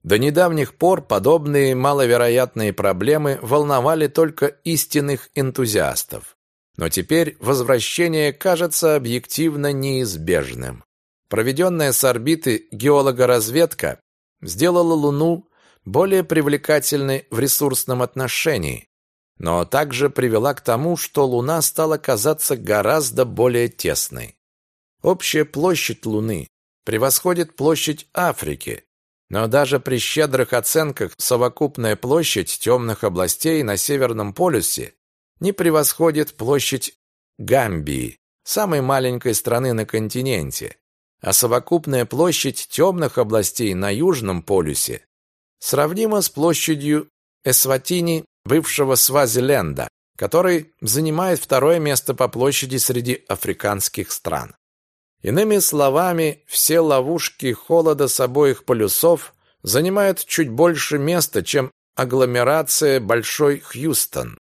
A: До недавних пор подобные маловероятные проблемы волновали только истинных энтузиастов. Но теперь возвращение кажется объективно неизбежным. Проведенная с орбиты геологоразведка сделала Луну более привлекательной в ресурсном отношении, но также привела к тому, что Луна стала казаться гораздо более тесной. Общая площадь Луны превосходит площадь Африки, но даже при щедрых оценках совокупная площадь темных областей на Северном полюсе не превосходит площадь Гамбии, самой маленькой страны на континенте, а совокупная площадь темных областей на Южном полюсе сравнима с площадью Эсватини, бывшего Свазиленда, который занимает второе место по площади среди африканских стран. Иными словами, все ловушки холода с обоих полюсов занимают чуть больше места, чем агломерация Большой Хьюстон.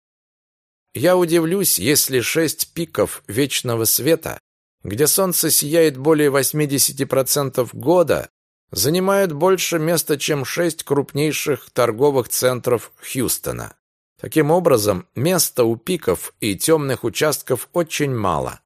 A: Я удивлюсь, если шесть пиков вечного света, где солнце сияет более 80% года, занимают больше места, чем шесть крупнейших торговых центров Хьюстона. Таким образом, места у пиков и темных участков очень мало.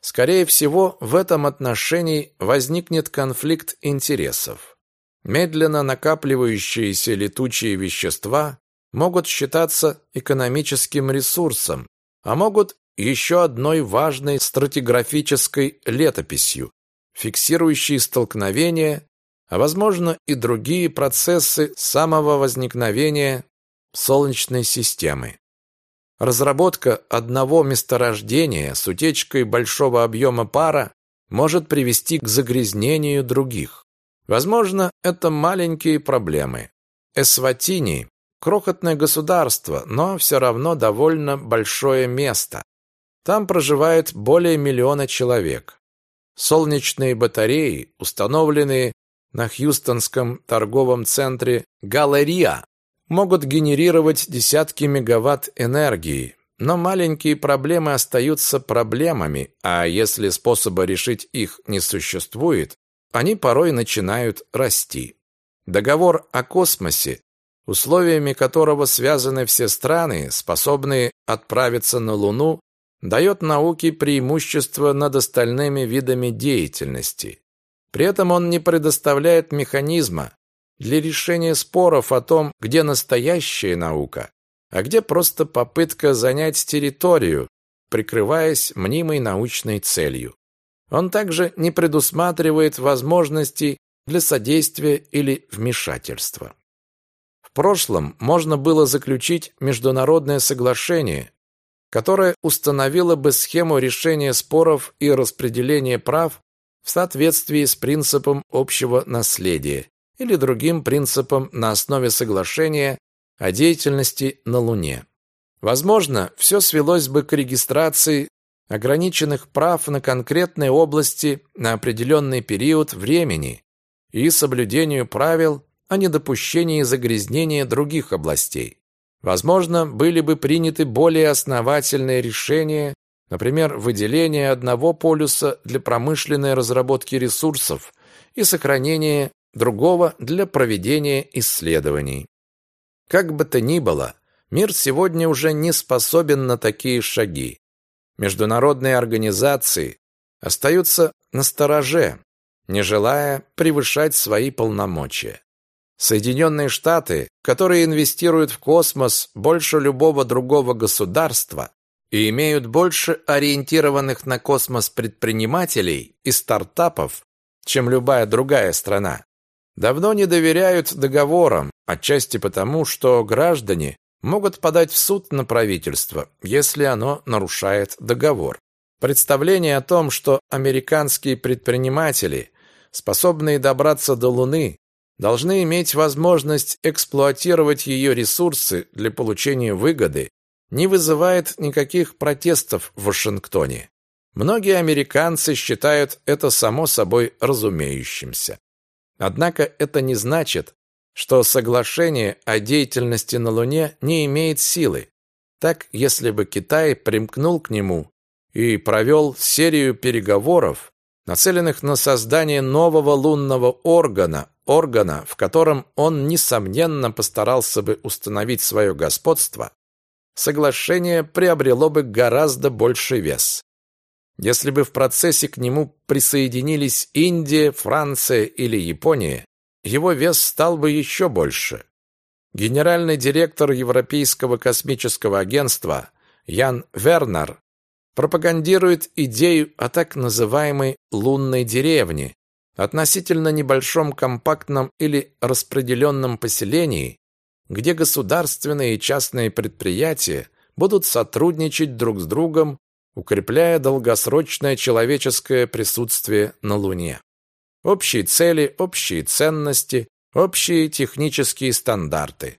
A: Скорее всего, в этом отношении возникнет конфликт интересов. Медленно накапливающиеся летучие вещества могут считаться экономическим ресурсом, а могут еще одной важной стратиграфической летописью, фиксирующей столкновения а возможно и другие процессы самого возникновения Солнечной системы. Разработка одного месторождения с утечкой большого объема пара может привести к загрязнению других. Возможно, это маленькие проблемы. Эсватини – крохотное государство, но все равно довольно большое место. Там проживает более миллиона человек. Солнечные батареи, установленные на Хьюстонском торговом центре Галерия, могут генерировать десятки мегаватт энергии, но маленькие проблемы остаются проблемами, а если способа решить их не существует, они порой начинают расти. Договор о космосе, условиями которого связаны все страны, способные отправиться на Луну, дает науке преимущество над остальными видами деятельности. При этом он не предоставляет механизма, для решения споров о том, где настоящая наука, а где просто попытка занять территорию, прикрываясь мнимой научной целью. Он также не предусматривает возможностей для содействия или вмешательства. Прошлом можно было заключить международное соглашение, которое установило бы схему решения споров и распределения прав в соответствии с принципом общего наследия, или другим принципам на основе соглашения о деятельности на Луне. Возможно, все свелось бы к регистрации ограниченных прав на конкретные области на определенный период времени и соблюдению правил о недопущении загрязнения других областей. Возможно, были бы приняты более основательные решения, например, выделение одного полюса для промышленной разработки ресурсов и сохранения другого для проведения исследований. Как бы то ни было, мир сегодня уже не способен на такие шаги. Международные организации остаются на стороже, не желая превышать свои полномочия. Соединенные Штаты, которые инвестируют в космос больше любого другого государства и имеют больше ориентированных на космос предпринимателей и стартапов, чем любая другая страна, давно не доверяют договорам, отчасти потому, что граждане могут подать в суд на правительство, если оно нарушает договор. Представление о том, что американские предприниматели, способные добраться до Луны, должны иметь возможность эксплуатировать ее ресурсы для получения выгоды, не вызывает никаких протестов в Вашингтоне. Многие американцы считают это само собой разумеющимся. Однако это не значит, что соглашение о деятельности на Луне не имеет силы. Так, если бы Китай примкнул к нему и провел серию переговоров, нацеленных на создание нового лунного органа, органа, в котором он, несомненно, постарался бы установить свое господство, соглашение приобрело бы гораздо больший вес. Если бы в процессе к нему присоединились Индия, Франция или Япония, его вес стал бы еще больше. Генеральный директор Европейского космического агентства Ян Вернер пропагандирует идею о так называемой лунной деревне, относительно небольшом компактном или распределенном поселении, где государственные и частные предприятия будут сотрудничать друг с другом укрепляя долгосрочное человеческое присутствие на Луне. Общие цели, общие ценности, общие технические стандарты.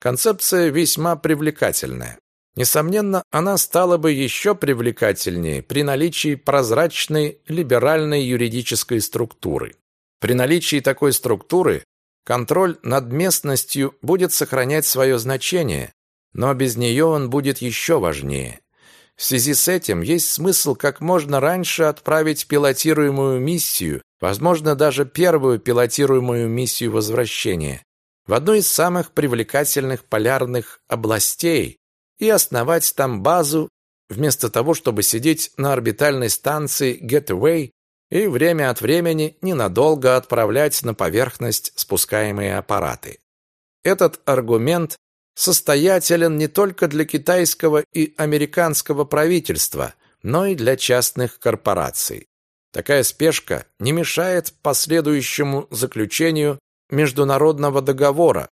A: Концепция весьма привлекательная. Несомненно, она стала бы еще привлекательнее при наличии прозрачной либеральной юридической структуры. При наличии такой структуры контроль над местностью будет сохранять свое значение, но без нее он будет еще важнее. В связи с этим есть смысл как можно раньше отправить пилотируемую миссию, возможно, даже первую пилотируемую миссию возвращения, в одну из самых привлекательных полярных областей и основать там базу, вместо того, чтобы сидеть на орбитальной станции Gateway и время от времени ненадолго отправлять на поверхность спускаемые аппараты. Этот аргумент состоятелен не только для китайского и американского правительства, но и для частных корпораций. Такая спешка не мешает последующему заключению международного договора.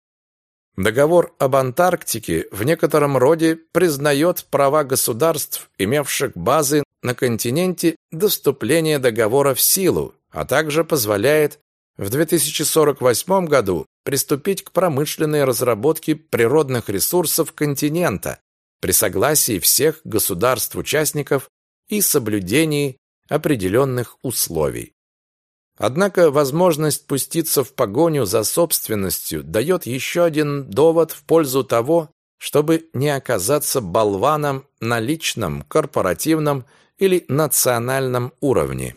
A: Договор об Антарктике в некотором роде признает права государств, имевших базы на континенте до вступления договора в силу, а также позволяет в 2048 году приступить к промышленной разработке природных ресурсов континента при согласии всех государств-участников и соблюдении определенных условий. Однако возможность пуститься в погоню за собственностью дает еще один довод в пользу того, чтобы не оказаться болваном на личном, корпоративном или национальном уровне.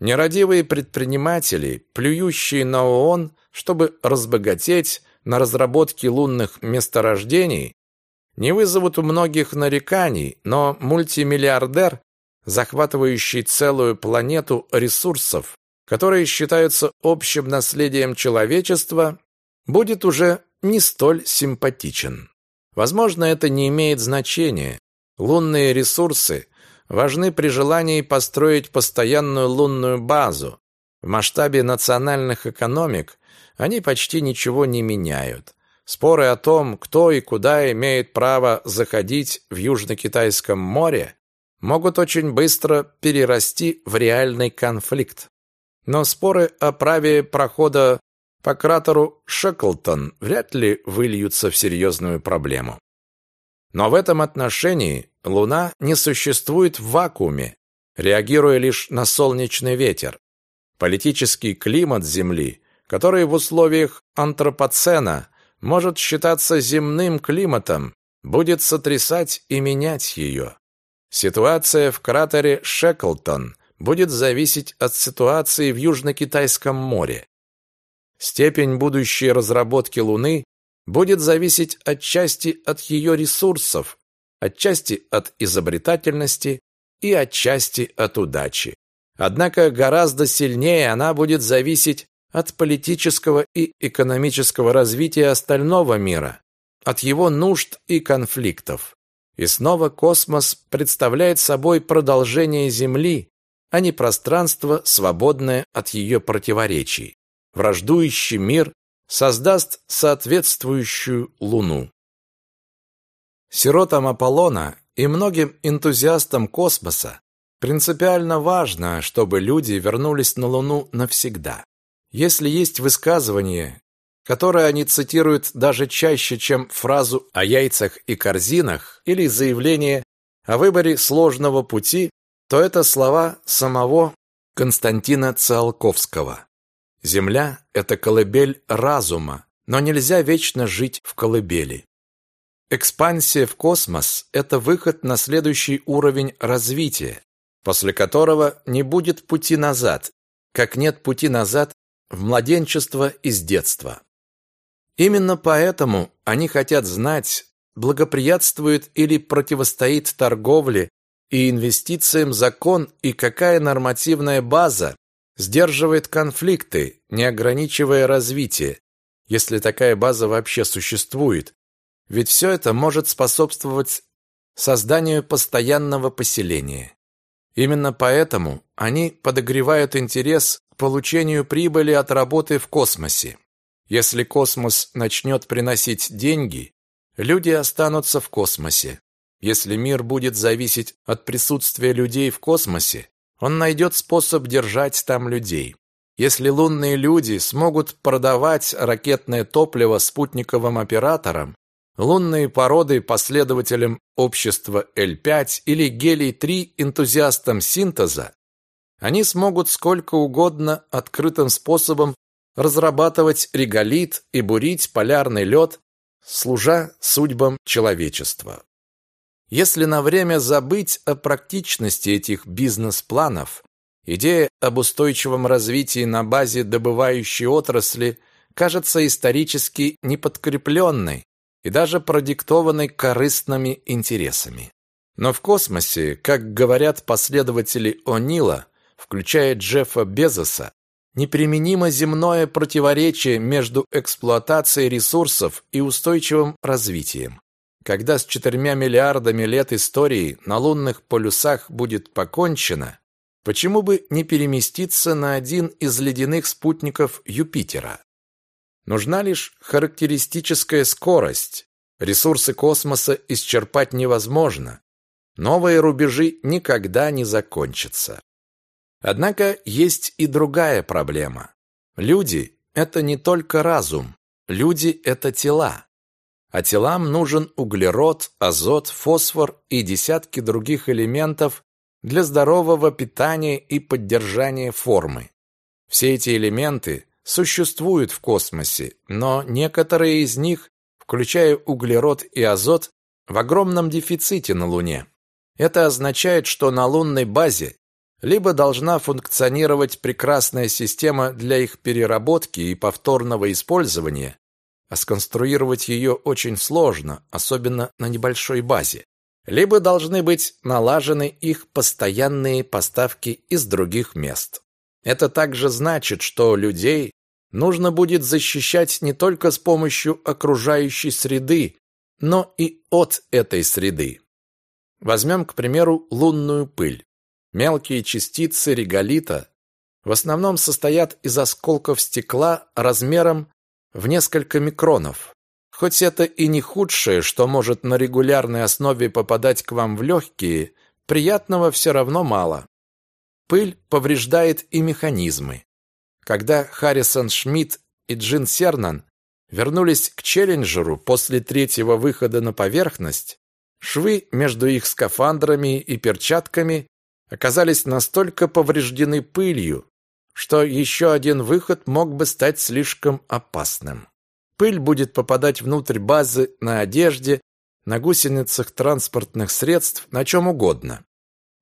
A: Нерадивые предприниматели, плюющие на ООН, чтобы разбогатеть на разработке лунных месторождений, не вызовут у многих нареканий, но мультимиллиардер, захватывающий целую планету ресурсов, которые считаются общим наследием человечества, будет уже не столь симпатичен. Возможно, это не имеет значения. Лунные ресурсы важны при желании построить постоянную лунную базу. В масштабе национальных экономик они почти ничего не меняют. Споры о том, кто и куда имеет право заходить в Южно-Китайском море, могут очень быстро перерасти в реальный конфликт. Но споры о праве прохода по кратеру Шеклтон вряд ли выльются в серьезную проблему. Но в этом отношении Луна не существует в вакууме, реагируя лишь на солнечный ветер. Политический климат Земли, который в условиях антропоцена может считаться земным климатом, будет сотрясать и менять ее. Ситуация в кратере Шеклтон будет зависеть от ситуации в Южно-Китайском море. Степень будущей разработки Луны будет зависеть отчасти от ее ресурсов, отчасти от изобретательности и отчасти от удачи. Однако гораздо сильнее она будет зависеть от политического и экономического развития остального мира, от его нужд и конфликтов. И снова космос представляет собой продолжение Земли, а не пространство, свободное от ее противоречий. Враждующий мир создаст соответствующую Луну. Сиротам Аполлона и многим энтузиастам космоса принципиально важно, чтобы люди вернулись на Луну навсегда. Если есть высказывание, которое они цитируют даже чаще, чем фразу о яйцах и корзинах или заявление о выборе сложного пути, то это слова самого Константина Циолковского. Земля – это колыбель разума, но нельзя вечно жить в колыбели. Экспансия в космос – это выход на следующий уровень развития, после которого не будет пути назад, как нет пути назад в младенчество из детства. Именно поэтому они хотят знать, благоприятствует или противостоит торговле и инвестициям закон и какая нормативная база сдерживает конфликты, не ограничивая развитие, если такая база вообще существует. Ведь все это может способствовать созданию постоянного поселения. Именно поэтому они подогревают интерес к получению прибыли от работы в космосе. Если космос начнет приносить деньги, люди останутся в космосе. Если мир будет зависеть от присутствия людей в космосе, он найдет способ держать там людей. Если лунные люди смогут продавать ракетное топливо спутниковым операторам, лунные породы последователям общества L5 или гелий-3 энтузиастам синтеза, они смогут сколько угодно открытым способом разрабатывать реголит и бурить полярный лед, служа судьбам человечества. Если на время забыть о практичности этих бизнес-планов, идея об устойчивом развитии на базе добывающей отрасли кажется исторически неподкрепленной и даже продиктованной корыстными интересами. Но в космосе, как говорят последователи О'Нила, включая Джеффа Безоса, неприменимо земное противоречие между эксплуатацией ресурсов и устойчивым развитием. Когда с четырьмя миллиардами лет истории на лунных полюсах будет покончено, почему бы не переместиться на один из ледяных спутников Юпитера? Нужна лишь характеристическая скорость. Ресурсы космоса исчерпать невозможно. Новые рубежи никогда не закончатся. Однако есть и другая проблема. Люди – это не только разум. Люди – это тела. А телам нужен углерод, азот, фосфор и десятки других элементов для здорового питания и поддержания формы. Все эти элементы существуют в космосе, но некоторые из них, включая углерод и азот, в огромном дефиците на Луне. Это означает, что на лунной базе либо должна функционировать прекрасная система для их переработки и повторного использования, а сконструировать ее очень сложно, особенно на небольшой базе, либо должны быть налажены их постоянные поставки из других мест. Это также значит, что людей нужно будет защищать не только с помощью окружающей среды, но и от этой среды. Возьмем, к примеру, лунную пыль. Мелкие частицы реголита в основном состоят из осколков стекла размером в несколько микронов. Хоть это и не худшее, что может на регулярной основе попадать к вам в легкие, приятного все равно мало. Пыль повреждает и механизмы. Когда Харрисон Шмидт и Джин Сернан вернулись к Челленджеру после третьего выхода на поверхность, швы между их скафандрами и перчатками оказались настолько повреждены пылью, что еще один выход мог бы стать слишком опасным. Пыль будет попадать внутрь базы на одежде, на гусеницах транспортных средств, на чем угодно.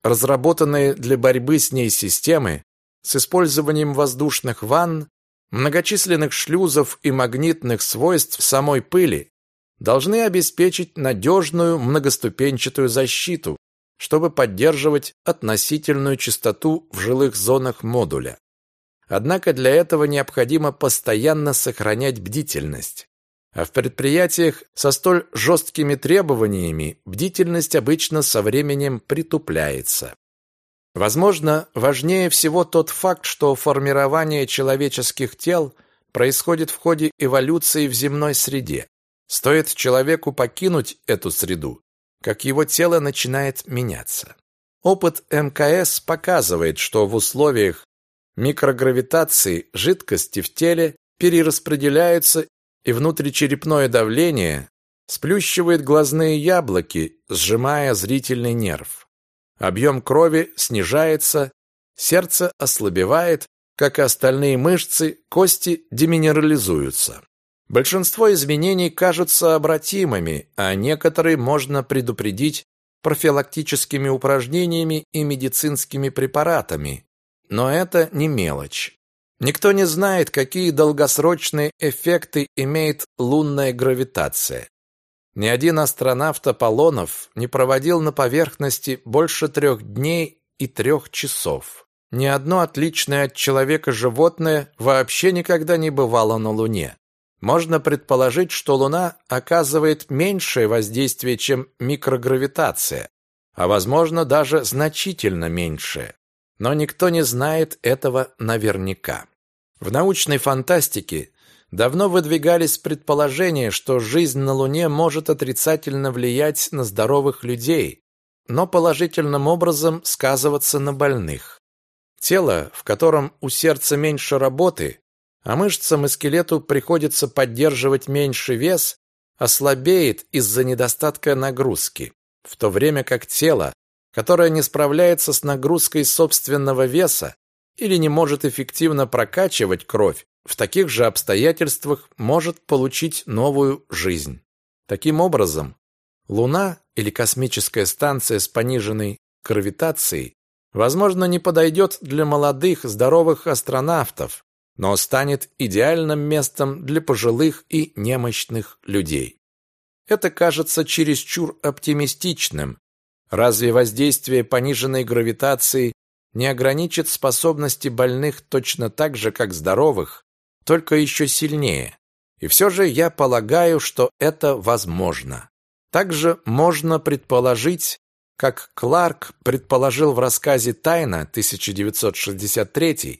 A: Разработанные для борьбы с ней системы с использованием воздушных ванн, многочисленных шлюзов и магнитных свойств самой пыли должны обеспечить надежную многоступенчатую защиту, чтобы поддерживать относительную чистоту в жилых зонах модуля. Однако для этого необходимо постоянно сохранять бдительность. А в предприятиях со столь жесткими требованиями бдительность обычно со временем притупляется. Возможно, важнее всего тот факт, что формирование человеческих тел происходит в ходе эволюции в земной среде. Стоит человеку покинуть эту среду, как его тело начинает меняться. Опыт МКС показывает, что в условиях микрогравитации жидкости в теле перераспределяются и внутричерепное давление сплющивает глазные яблоки, сжимая зрительный нерв. Объем крови снижается, сердце ослабевает, как и остальные мышцы, кости деминерализуются. Большинство изменений кажутся обратимыми, а некоторые можно предупредить профилактическими упражнениями и медицинскими препаратами, но это не мелочь. Никто не знает, какие долгосрочные эффекты имеет лунная гравитация. Ни один астронавт Аполлонов не проводил на поверхности больше трех дней и трех часов. Ни одно отличное от человека животное вообще никогда не бывало на Луне. Можно предположить, что Луна оказывает меньшее воздействие, чем микрогравитация, а возможно даже значительно меньшее но никто не знает этого наверняка. В научной фантастике давно выдвигались предположения, что жизнь на Луне может отрицательно влиять на здоровых людей, но положительным образом сказываться на больных. Тело, в котором у сердца меньше работы, а мышцам и скелету приходится поддерживать меньший вес, ослабеет из-за недостатка нагрузки, в то время как тело, которая не справляется с нагрузкой собственного веса или не может эффективно прокачивать кровь, в таких же обстоятельствах может получить новую жизнь. Таким образом, Луна или космическая станция с пониженной гравитацией, возможно, не подойдет для молодых, здоровых астронавтов, но станет идеальным местом для пожилых и немощных людей. Это кажется чересчур оптимистичным, Разве воздействие пониженной гравитации не ограничит способности больных точно так же, как здоровых, только еще сильнее? И все же я полагаю, что это возможно. Также можно предположить, как Кларк предположил в рассказе «Тайна» 1963,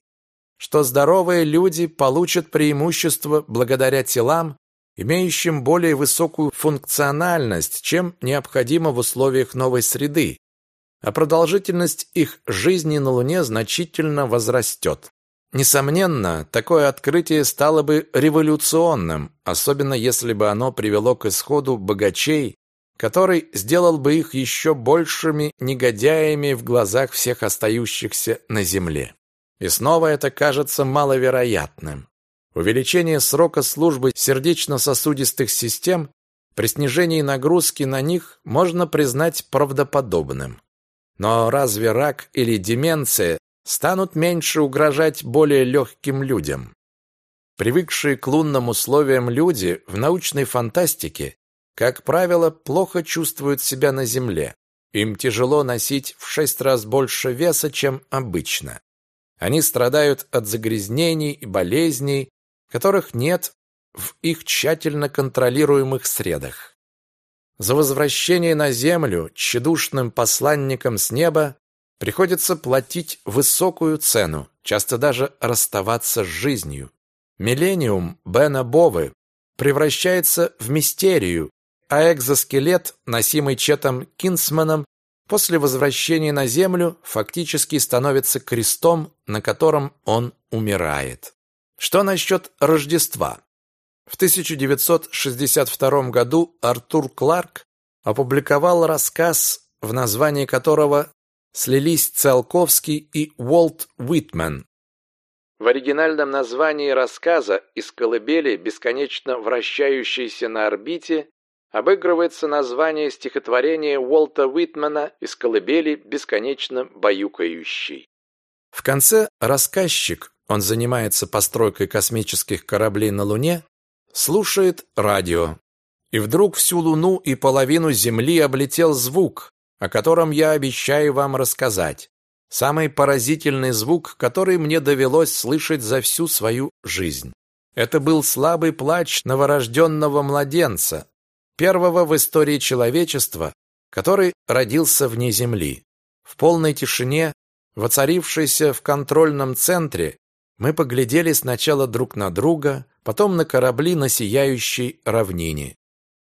A: что здоровые люди получат преимущество благодаря телам, имеющим более высокую функциональность, чем необходимо в условиях новой среды, а продолжительность их жизни на Луне значительно возрастет. Несомненно, такое открытие стало бы революционным, особенно если бы оно привело к исходу богачей, который сделал бы их еще большими негодяями в глазах всех остающихся на Земле. И снова это кажется маловероятным. Увеличение срока службы сердечно-сосудистых систем при снижении нагрузки на них можно признать правдоподобным. Но разве рак или деменция станут меньше угрожать более легким людям? Привыкшие к лунным условиям люди в научной фантастике, как правило, плохо чувствуют себя на Земле. Им тяжело носить в шесть раз больше веса, чем обычно. Они страдают от загрязнений и болезней, которых нет в их тщательно контролируемых средах. За возвращение на землю тщедушным посланникам с неба приходится платить высокую цену, часто даже расставаться с жизнью. Миллениум Бена Бовы превращается в мистерию, а экзоскелет, носимый Четом Кинсманом, после возвращения на Землю фактически становится крестом, на котором он умирает. Что насчет Рождества? В 1962 году Артур Кларк опубликовал рассказ, в названии которого слились Циолковский и Уолт Уитмен. В оригинальном названии рассказа из колыбели, бесконечно вращающейся на орбите, обыгрывается название стихотворения Уолта Уитмена из колыбели, бесконечно баюкающий. В конце рассказчик, он занимается постройкой космических кораблей на Луне, слушает радио. И вдруг всю Луну и половину Земли облетел звук, о котором я обещаю вам рассказать. Самый поразительный звук, который мне довелось слышать за всю свою жизнь. Это был слабый плач новорожденного младенца, первого в истории человечества, который родился вне Земли. В полной тишине, воцарившейся в контрольном центре, мы поглядели сначала друг на друга, потом на корабли на сияющей равнине.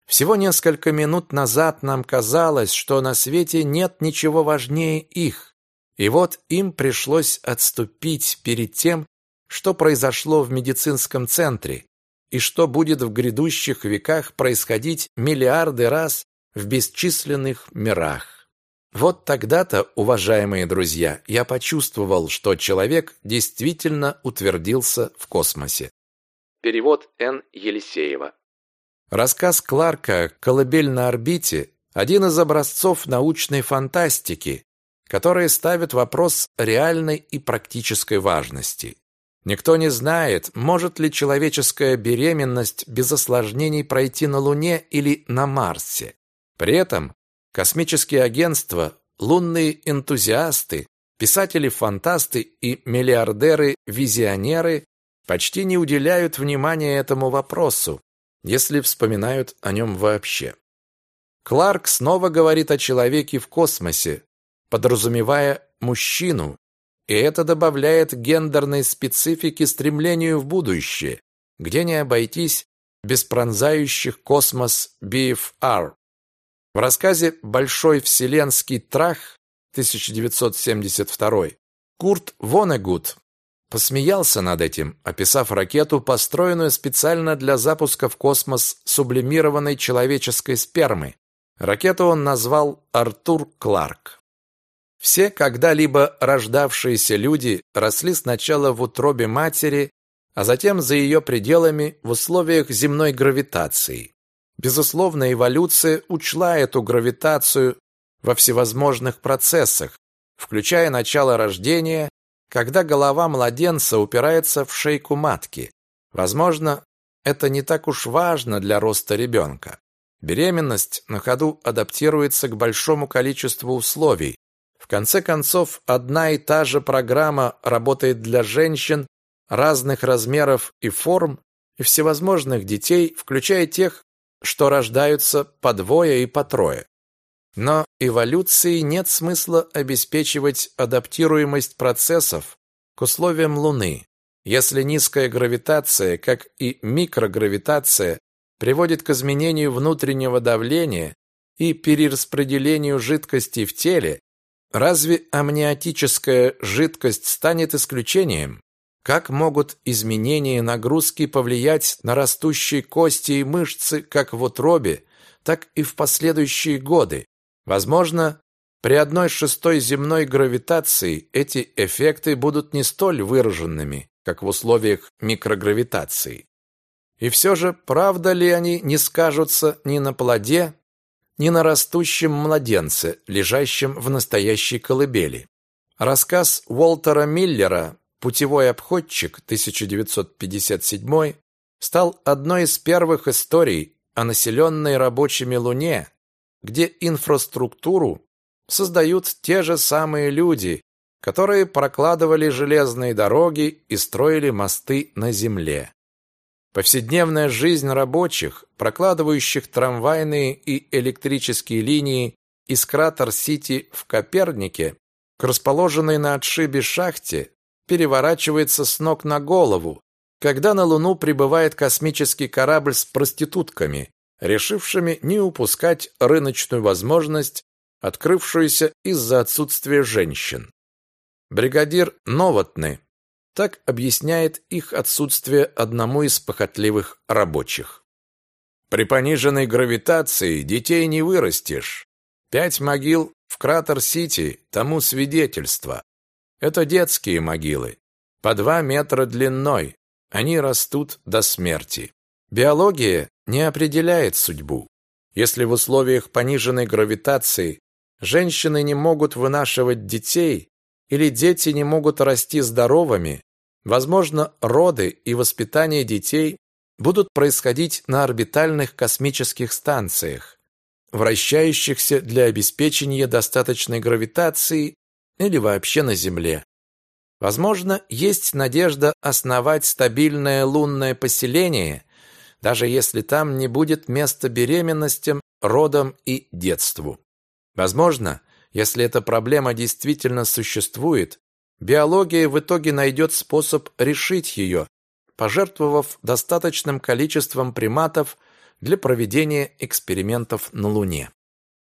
A: Всего несколько минут назад нам казалось, что на свете нет ничего важнее их. И вот им пришлось отступить перед тем, что произошло в медицинском центре и что будет в грядущих веках происходить миллиарды раз в бесчисленных мирах. Вот тогда-то, уважаемые друзья, я почувствовал, что человек действительно утвердился в космосе. Перевод Н. Елисеева. Рассказ Кларка «Колыбель на орбите» – один из образцов научной фантастики, которые ставят вопрос реальной и практической важности. Никто не знает, может ли человеческая беременность без осложнений пройти на Луне или на Марсе. При этом Космические агентства, лунные энтузиасты, писатели-фантасты и миллиардеры-визионеры почти не уделяют внимания этому вопросу, если вспоминают о нем вообще. Кларк снова говорит о человеке в космосе, подразумевая мужчину, и это добавляет гендерной специфики стремлению в будущее, где не обойтись без пронзающих космос BFR. В рассказе «Большой вселенский трах» 1972 Курт Вонегут посмеялся над этим, описав ракету, построенную специально для запуска в космос сублимированной человеческой спермы. Ракету он назвал Артур Кларк. Все когда-либо рождавшиеся люди росли сначала в утробе матери, а затем за ее пределами в условиях земной гравитации. Безусловно, эволюция учла эту гравитацию во всевозможных процессах, включая начало рождения, когда голова младенца упирается в шейку матки. Возможно, это не так уж важно для роста ребенка. Беременность на ходу адаптируется к большому количеству условий. В конце концов, одна и та же программа работает для женщин разных размеров и форм и всевозможных детей, включая тех, что рождаются по двое и по трое. Но эволюции нет смысла обеспечивать адаптируемость процессов к условиям Луны. Если низкая гравитация, как и микрогравитация, приводит к изменению внутреннего давления и перераспределению жидкости в теле, разве амниотическая жидкость станет исключением? Как могут изменения нагрузки повлиять на растущие кости и мышцы как в утробе, так и в последующие годы? Возможно, при одной шестой земной гравитации эти эффекты будут не столь выраженными, как в условиях микрогравитации. И все же, правда ли они не скажутся ни на плоде, ни на растущем младенце, лежащем в настоящей колыбели? Рассказ Уолтера Миллера Путевой обходчик 1957 стал одной из первых историй о населенной рабочими Луне, где инфраструктуру создают те же самые люди, которые прокладывали железные дороги и строили мосты на Земле. Повседневная жизнь рабочих, прокладывающих трамвайные и электрические линии из Кратер-Сити в Копернике к расположенной на отшибе шахте, переворачивается с ног на голову, когда на Луну прибывает космический корабль с проститутками, решившими не упускать рыночную возможность, открывшуюся из-за отсутствия женщин. Бригадир Новотны так объясняет их отсутствие одному из похотливых рабочих. При пониженной гравитации детей не вырастешь. Пять могил в Кратер-Сити тому свидетельство. Это детские могилы, по два метра длиной. Они растут до смерти. Биология не определяет судьбу. Если в условиях пониженной гравитации женщины не могут вынашивать детей или дети не могут расти здоровыми, возможно, роды и воспитание детей будут происходить на орбитальных космических станциях, вращающихся для обеспечения достаточной гравитации или вообще на Земле. Возможно, есть надежда основать стабильное лунное поселение, даже если там не будет места беременностям, родам и детству. Возможно, если эта проблема действительно существует, биология в итоге найдет способ решить ее, пожертвовав достаточным количеством приматов для проведения экспериментов на Луне.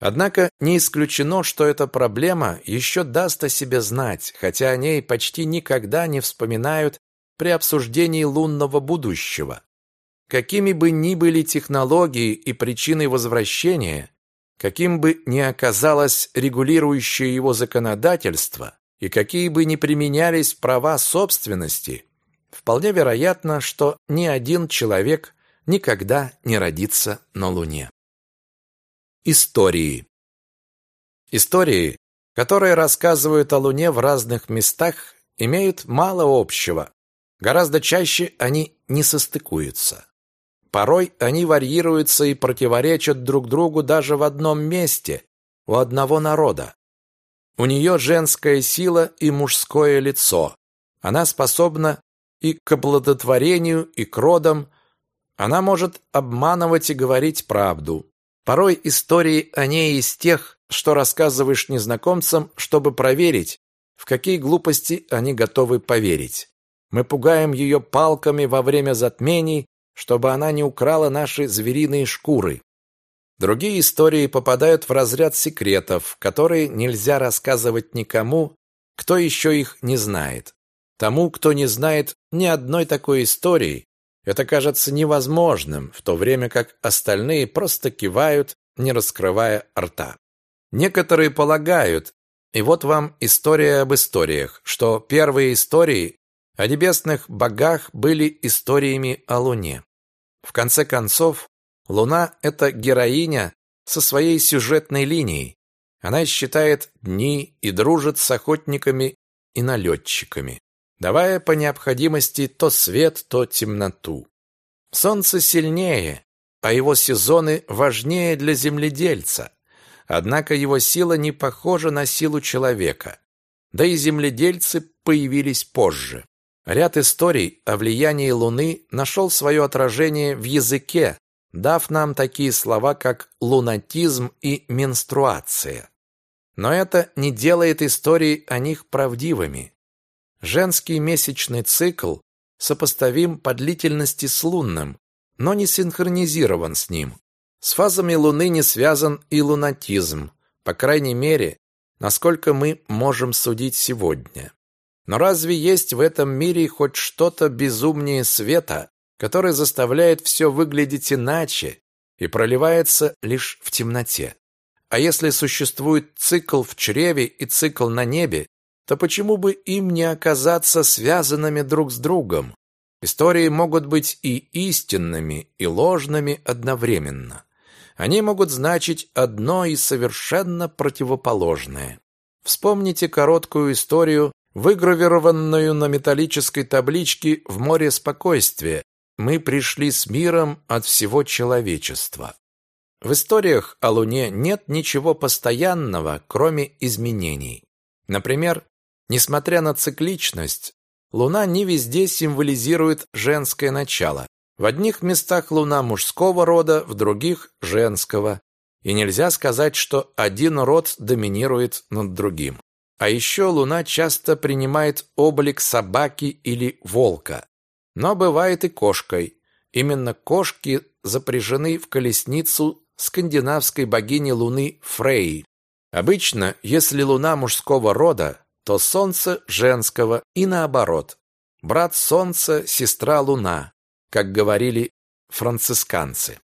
A: Однако не исключено, что эта проблема еще даст о себе знать, хотя о ней почти никогда не вспоминают при обсуждении лунного будущего. Какими бы ни были технологии и причины возвращения, каким бы ни оказалось регулирующее его законодательство и какие бы ни применялись права собственности, вполне вероятно, что ни один человек никогда не родится на Луне. Истории. Истории, которые рассказывают о Луне в разных местах, имеют мало общего. Гораздо чаще они не состыкуются. Порой они варьируются и противоречат друг другу даже в одном месте, у одного народа. У нее женская сила и мужское лицо. Она способна и к оплодотворению, и к родам. Она может обманывать и говорить правду. Порой истории о ней из тех, что рассказываешь незнакомцам, чтобы проверить, в какие глупости они готовы поверить. Мы пугаем ее палками во время затмений, чтобы она не украла наши звериные шкуры. Другие истории попадают в разряд секретов, которые нельзя рассказывать никому, кто еще их не знает. Тому, кто не знает ни одной такой истории, это кажется невозможным, в то время как остальные просто кивают, не раскрывая рта. Некоторые полагают, и вот вам история об историях, что первые истории о небесных богах были историями о Луне. В конце концов, Луна – это героиня со своей сюжетной линией. Она считает дни и дружит с охотниками и налетчиками давая по необходимости то свет, то темноту. Солнце сильнее, а его сезоны важнее для земледельца. Однако его сила не похожа на силу человека. Да и земледельцы появились позже. Ряд историй о влиянии Луны нашел свое отражение в языке, дав нам такие слова, как лунатизм и менструация. Но это не делает истории о них правдивыми. Женский месячный цикл сопоставим по длительности с лунным, но не синхронизирован с ним. С фазами Луны не связан и лунатизм, по крайней мере, насколько мы можем судить сегодня. Но разве есть в этом мире хоть что-то безумнее света, который заставляет все выглядеть иначе и проливается лишь в темноте? А если существует цикл в чреве и цикл на небе, то почему бы им не оказаться связанными друг с другом? Истории могут быть и истинными, и ложными одновременно. Они могут значить одно и совершенно противоположное. Вспомните короткую историю, выгравированную на металлической табличке в море спокойствия. Мы пришли с миром от всего человечества. В историях о Луне нет ничего постоянного, кроме изменений. Например, несмотря на цикличность, Луна не везде символизирует женское начало. В одних местах Луна мужского рода, в других – женского. И нельзя сказать, что один род доминирует над другим. А еще Луна часто принимает облик собаки или волка. Но бывает и кошкой. Именно кошки запряжены в колесницу скандинавской богини Луны Фрей. Обычно, если Луна мужского рода, то Солнце женского и наоборот. Брат Солнца, сестра Луна как говорили францисканцы.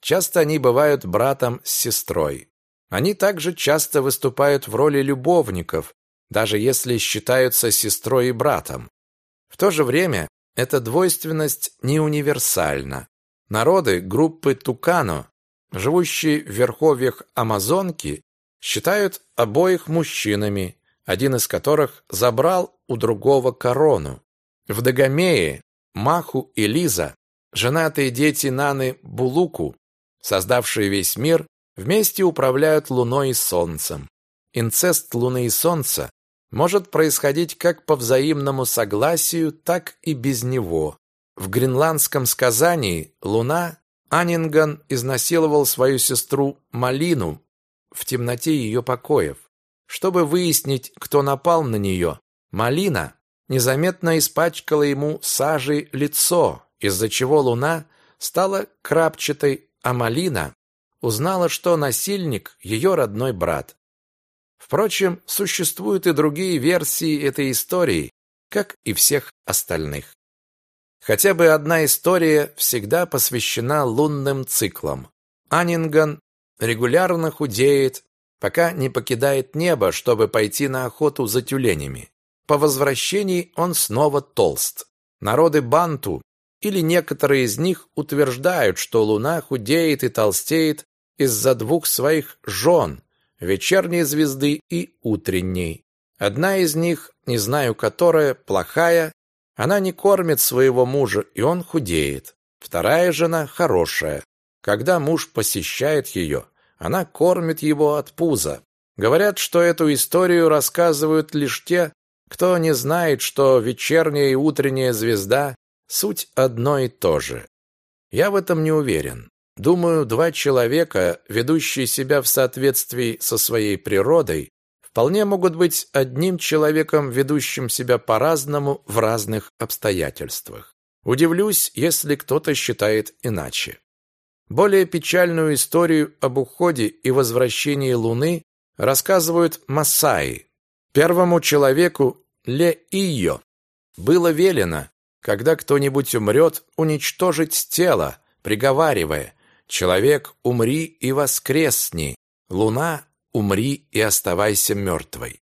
A: Часто они бывают братом с сестрой. Они также часто выступают в роли любовников, даже если считаются сестрой и братом. В то же время эта двойственность не универсальна. Народы группы Тукано, живущие в верховьях Амазонки, считают обоих мужчинами, один из которых забрал у другого корону. В Дагомее Маху и Лиза, женатые дети Наны Булуку, создавшие весь мир, вместе управляют Луной и Солнцем. Инцест Луны и Солнца может происходить как по взаимному согласию, так и без него. В гренландском сказании Луна Анинган изнасиловал свою сестру Малину в темноте ее покоев. Чтобы выяснить, кто напал на нее, Малина незаметно испачкала ему сажей лицо, из-за чего луна стала крапчатой, а малина узнала, что насильник – ее родной брат. Впрочем, существуют и другие версии этой истории, как и всех остальных. Хотя бы одна история всегда посвящена лунным циклам. Анинган регулярно худеет, пока не покидает небо, чтобы пойти на охоту за тюленями. По возвращении он снова толст. Народы Банту или некоторые из них утверждают, что Луна худеет и толстеет из-за двух своих жен, вечерней звезды и утренней. Одна из них, не знаю которая, плохая, она не кормит своего мужа, и он худеет. Вторая жена хорошая. Когда муж посещает ее, она кормит его от пуза. Говорят, что эту историю рассказывают лишь те, кто не знает, что вечерняя и утренняя звезда – суть одно и то же? Я в этом не уверен. Думаю, два человека, ведущие себя в соответствии со своей природой, вполне могут быть одним человеком, ведущим себя по-разному в разных обстоятельствах. Удивлюсь, если кто-то считает иначе. Более печальную историю об уходе и возвращении Луны рассказывают Масаи, Первому человеку Ле-Ийо было велено, когда кто-нибудь умрет, уничтожить тело, приговаривая «Человек, умри и воскресни, луна, умри и оставайся мертвой».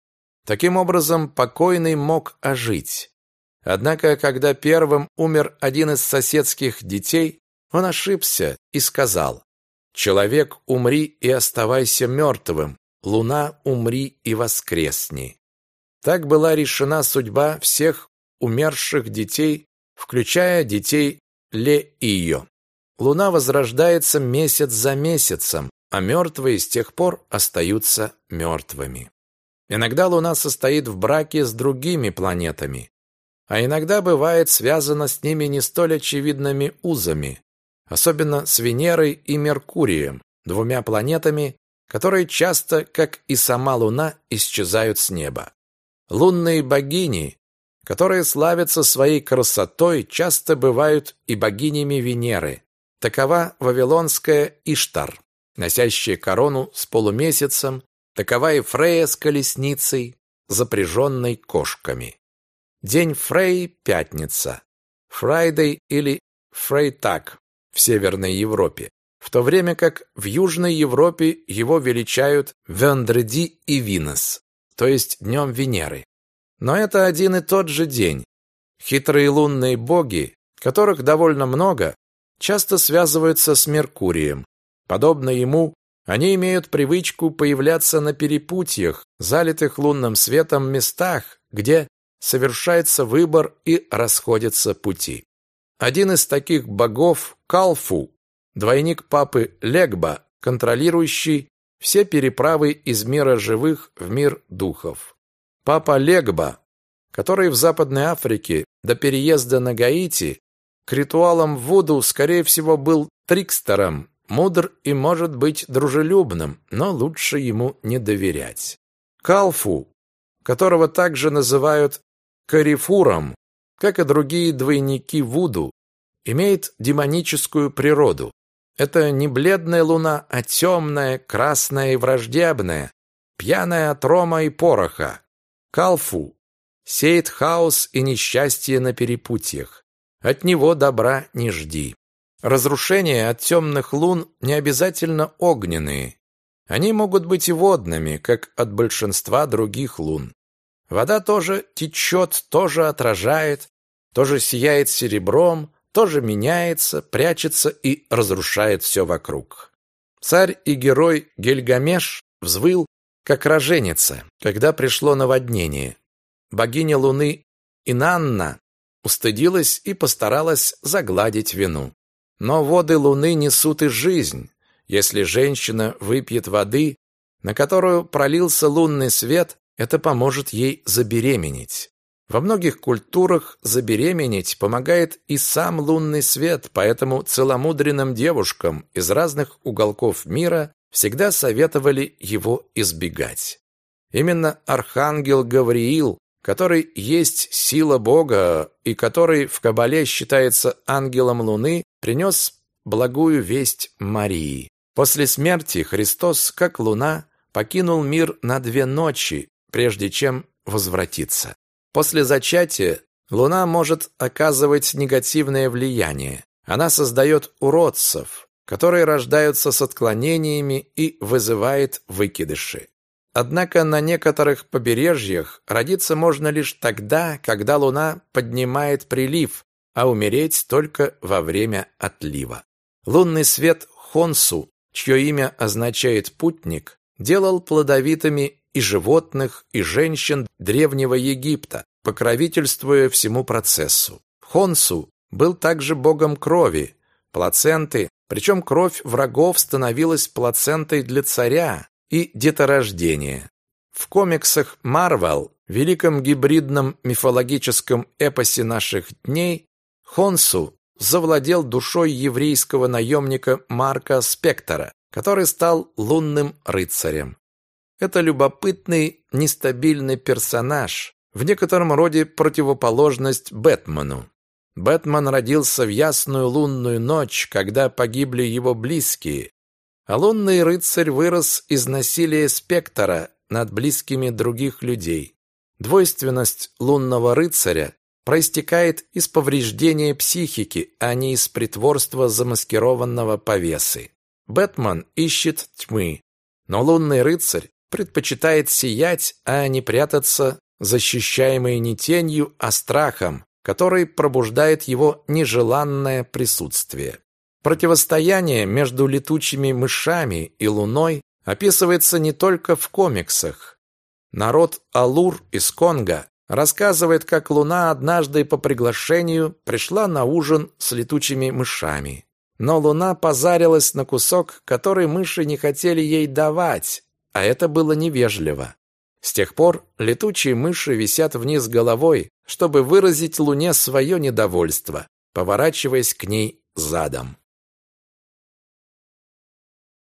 A: Таким образом, покойный мог ожить. Однако, когда первым умер один из соседских детей, он ошибся и сказал «Человек, умри и оставайся мертвым, луна, умри и воскресни». Так была решена судьба всех умерших детей, включая детей Ле-Ио. Луна возрождается месяц за месяцем, а мертвые с тех пор остаются мертвыми. Иногда Луна состоит в браке с другими планетами, а иногда бывает связана с ними не столь очевидными узами, особенно с Венерой и Меркурием, двумя планетами, которые часто, как и сама Луна, исчезают с неба. Лунные богини которые славятся своей красотой, часто бывают и богинями Венеры. Такова вавилонская Иштар, носящая корону с полумесяцем, такова и Фрея с колесницей, запряженной кошками. День Фреи – пятница, Friday или Freitag в Северной Европе, в то время как в Южной Европе его величают vendredi и viernes, то есть Днем Венеры. Но это один и тот же день. Хитрые лунные боги, которых довольно много, часто связываются с Меркурием. Подобно ему, они имеют привычку появляться на перепутьях, залитых лунным светом местах, где совершается выбор и расходятся пути. Один из таких богов – Калфу, двойник папы Легба, контролирующий все переправы из мира живых в мир духов. Папа Легба, который в Западной Африке до переезда на Гаити к ритуалам Вуду, скорее всего, был трикстером, мудр и может быть дружелюбным, но лучше ему не доверять. Калфу, которого также называют Карифуром, как и другие двойники Вуду, имеет демоническую природу. Это не бледная луна, а темная, красная и враждебная, пьяная от рома и пороха. Калфу сеет хаос и несчастье на перепутьях. От него добра не жди. Разрушения от темных лун не обязательно огненные. Они могут быть и водными, как от большинства других лун. Вода тоже течет, тоже отражает, тоже сияет серебром, тоже меняется, прячется и разрушает все вокруг. Царь и герой Гельгамеш взвыл, как роженица, когда пришло наводнение. Богиня Луны Инанна устыдилась и постаралась загладить вину. Но воды Луны несут и жизнь. Если женщина выпьет воды, на которую пролился лунный свет, это поможет ей забеременеть. Во многих культурах забеременеть помогает и сам лунный свет, поэтому целомудренным девушкам из разных уголков мира всегда советовали его избегать. Именно архангел Гавриил, который есть сила Бога и который в Кабале считается ангелом Луны, принес благую весть Марии. После смерти Христос, как Луна, покинул мир на две ночи, прежде чем возвратиться. После зачатия Луна может оказывать негативное влияние. Она создает уродцев, которые рождаются с отклонениями и вызывает выкидыши. Однако на некоторых побережьях родиться можно лишь тогда, когда Луна поднимает прилив, а умереть только во время отлива. Лунный свет Хонсу, чье имя означает «путник», делал плодовитыми и животных, и женщин древнего Египта, покровительствуя всему процессу. Хонсу был также богом крови, плаценты, причем кровь врагов становилась плацентой для царя и деторождения. В комиксах Marvel, великом гибридном мифологическом эпосе наших дней, Хонсу завладел душой еврейского наемника Марка Спектора, который стал лунным рыцарем. Это любопытный, нестабильный персонаж, в некотором роде противоположность Бэтмену. Бэтмен родился в ясную лунную ночь, когда погибли его близкие, а лунный рыцарь вырос из насилия спектра над близкими других людей. Двойственность лунного рыцаря проистекает из повреждения психики, а не из притворства замаскированного повесы. Бэтмен ищет тьмы, но лунный рыцарь предпочитает сиять, а не прятаться, защищаемый не тенью, а страхом, который пробуждает его нежеланное присутствие. Противостояние между летучими мышами и луной описывается не только в комиксах. Народ Алур из Конго рассказывает, как луна однажды по приглашению пришла на ужин с летучими мышами. Но луна позарилась на кусок, который мыши не хотели ей давать, а это было невежливо. С тех пор летучие мыши висят вниз головой, чтобы выразить Луне свое недовольство, поворачиваясь к ней задом.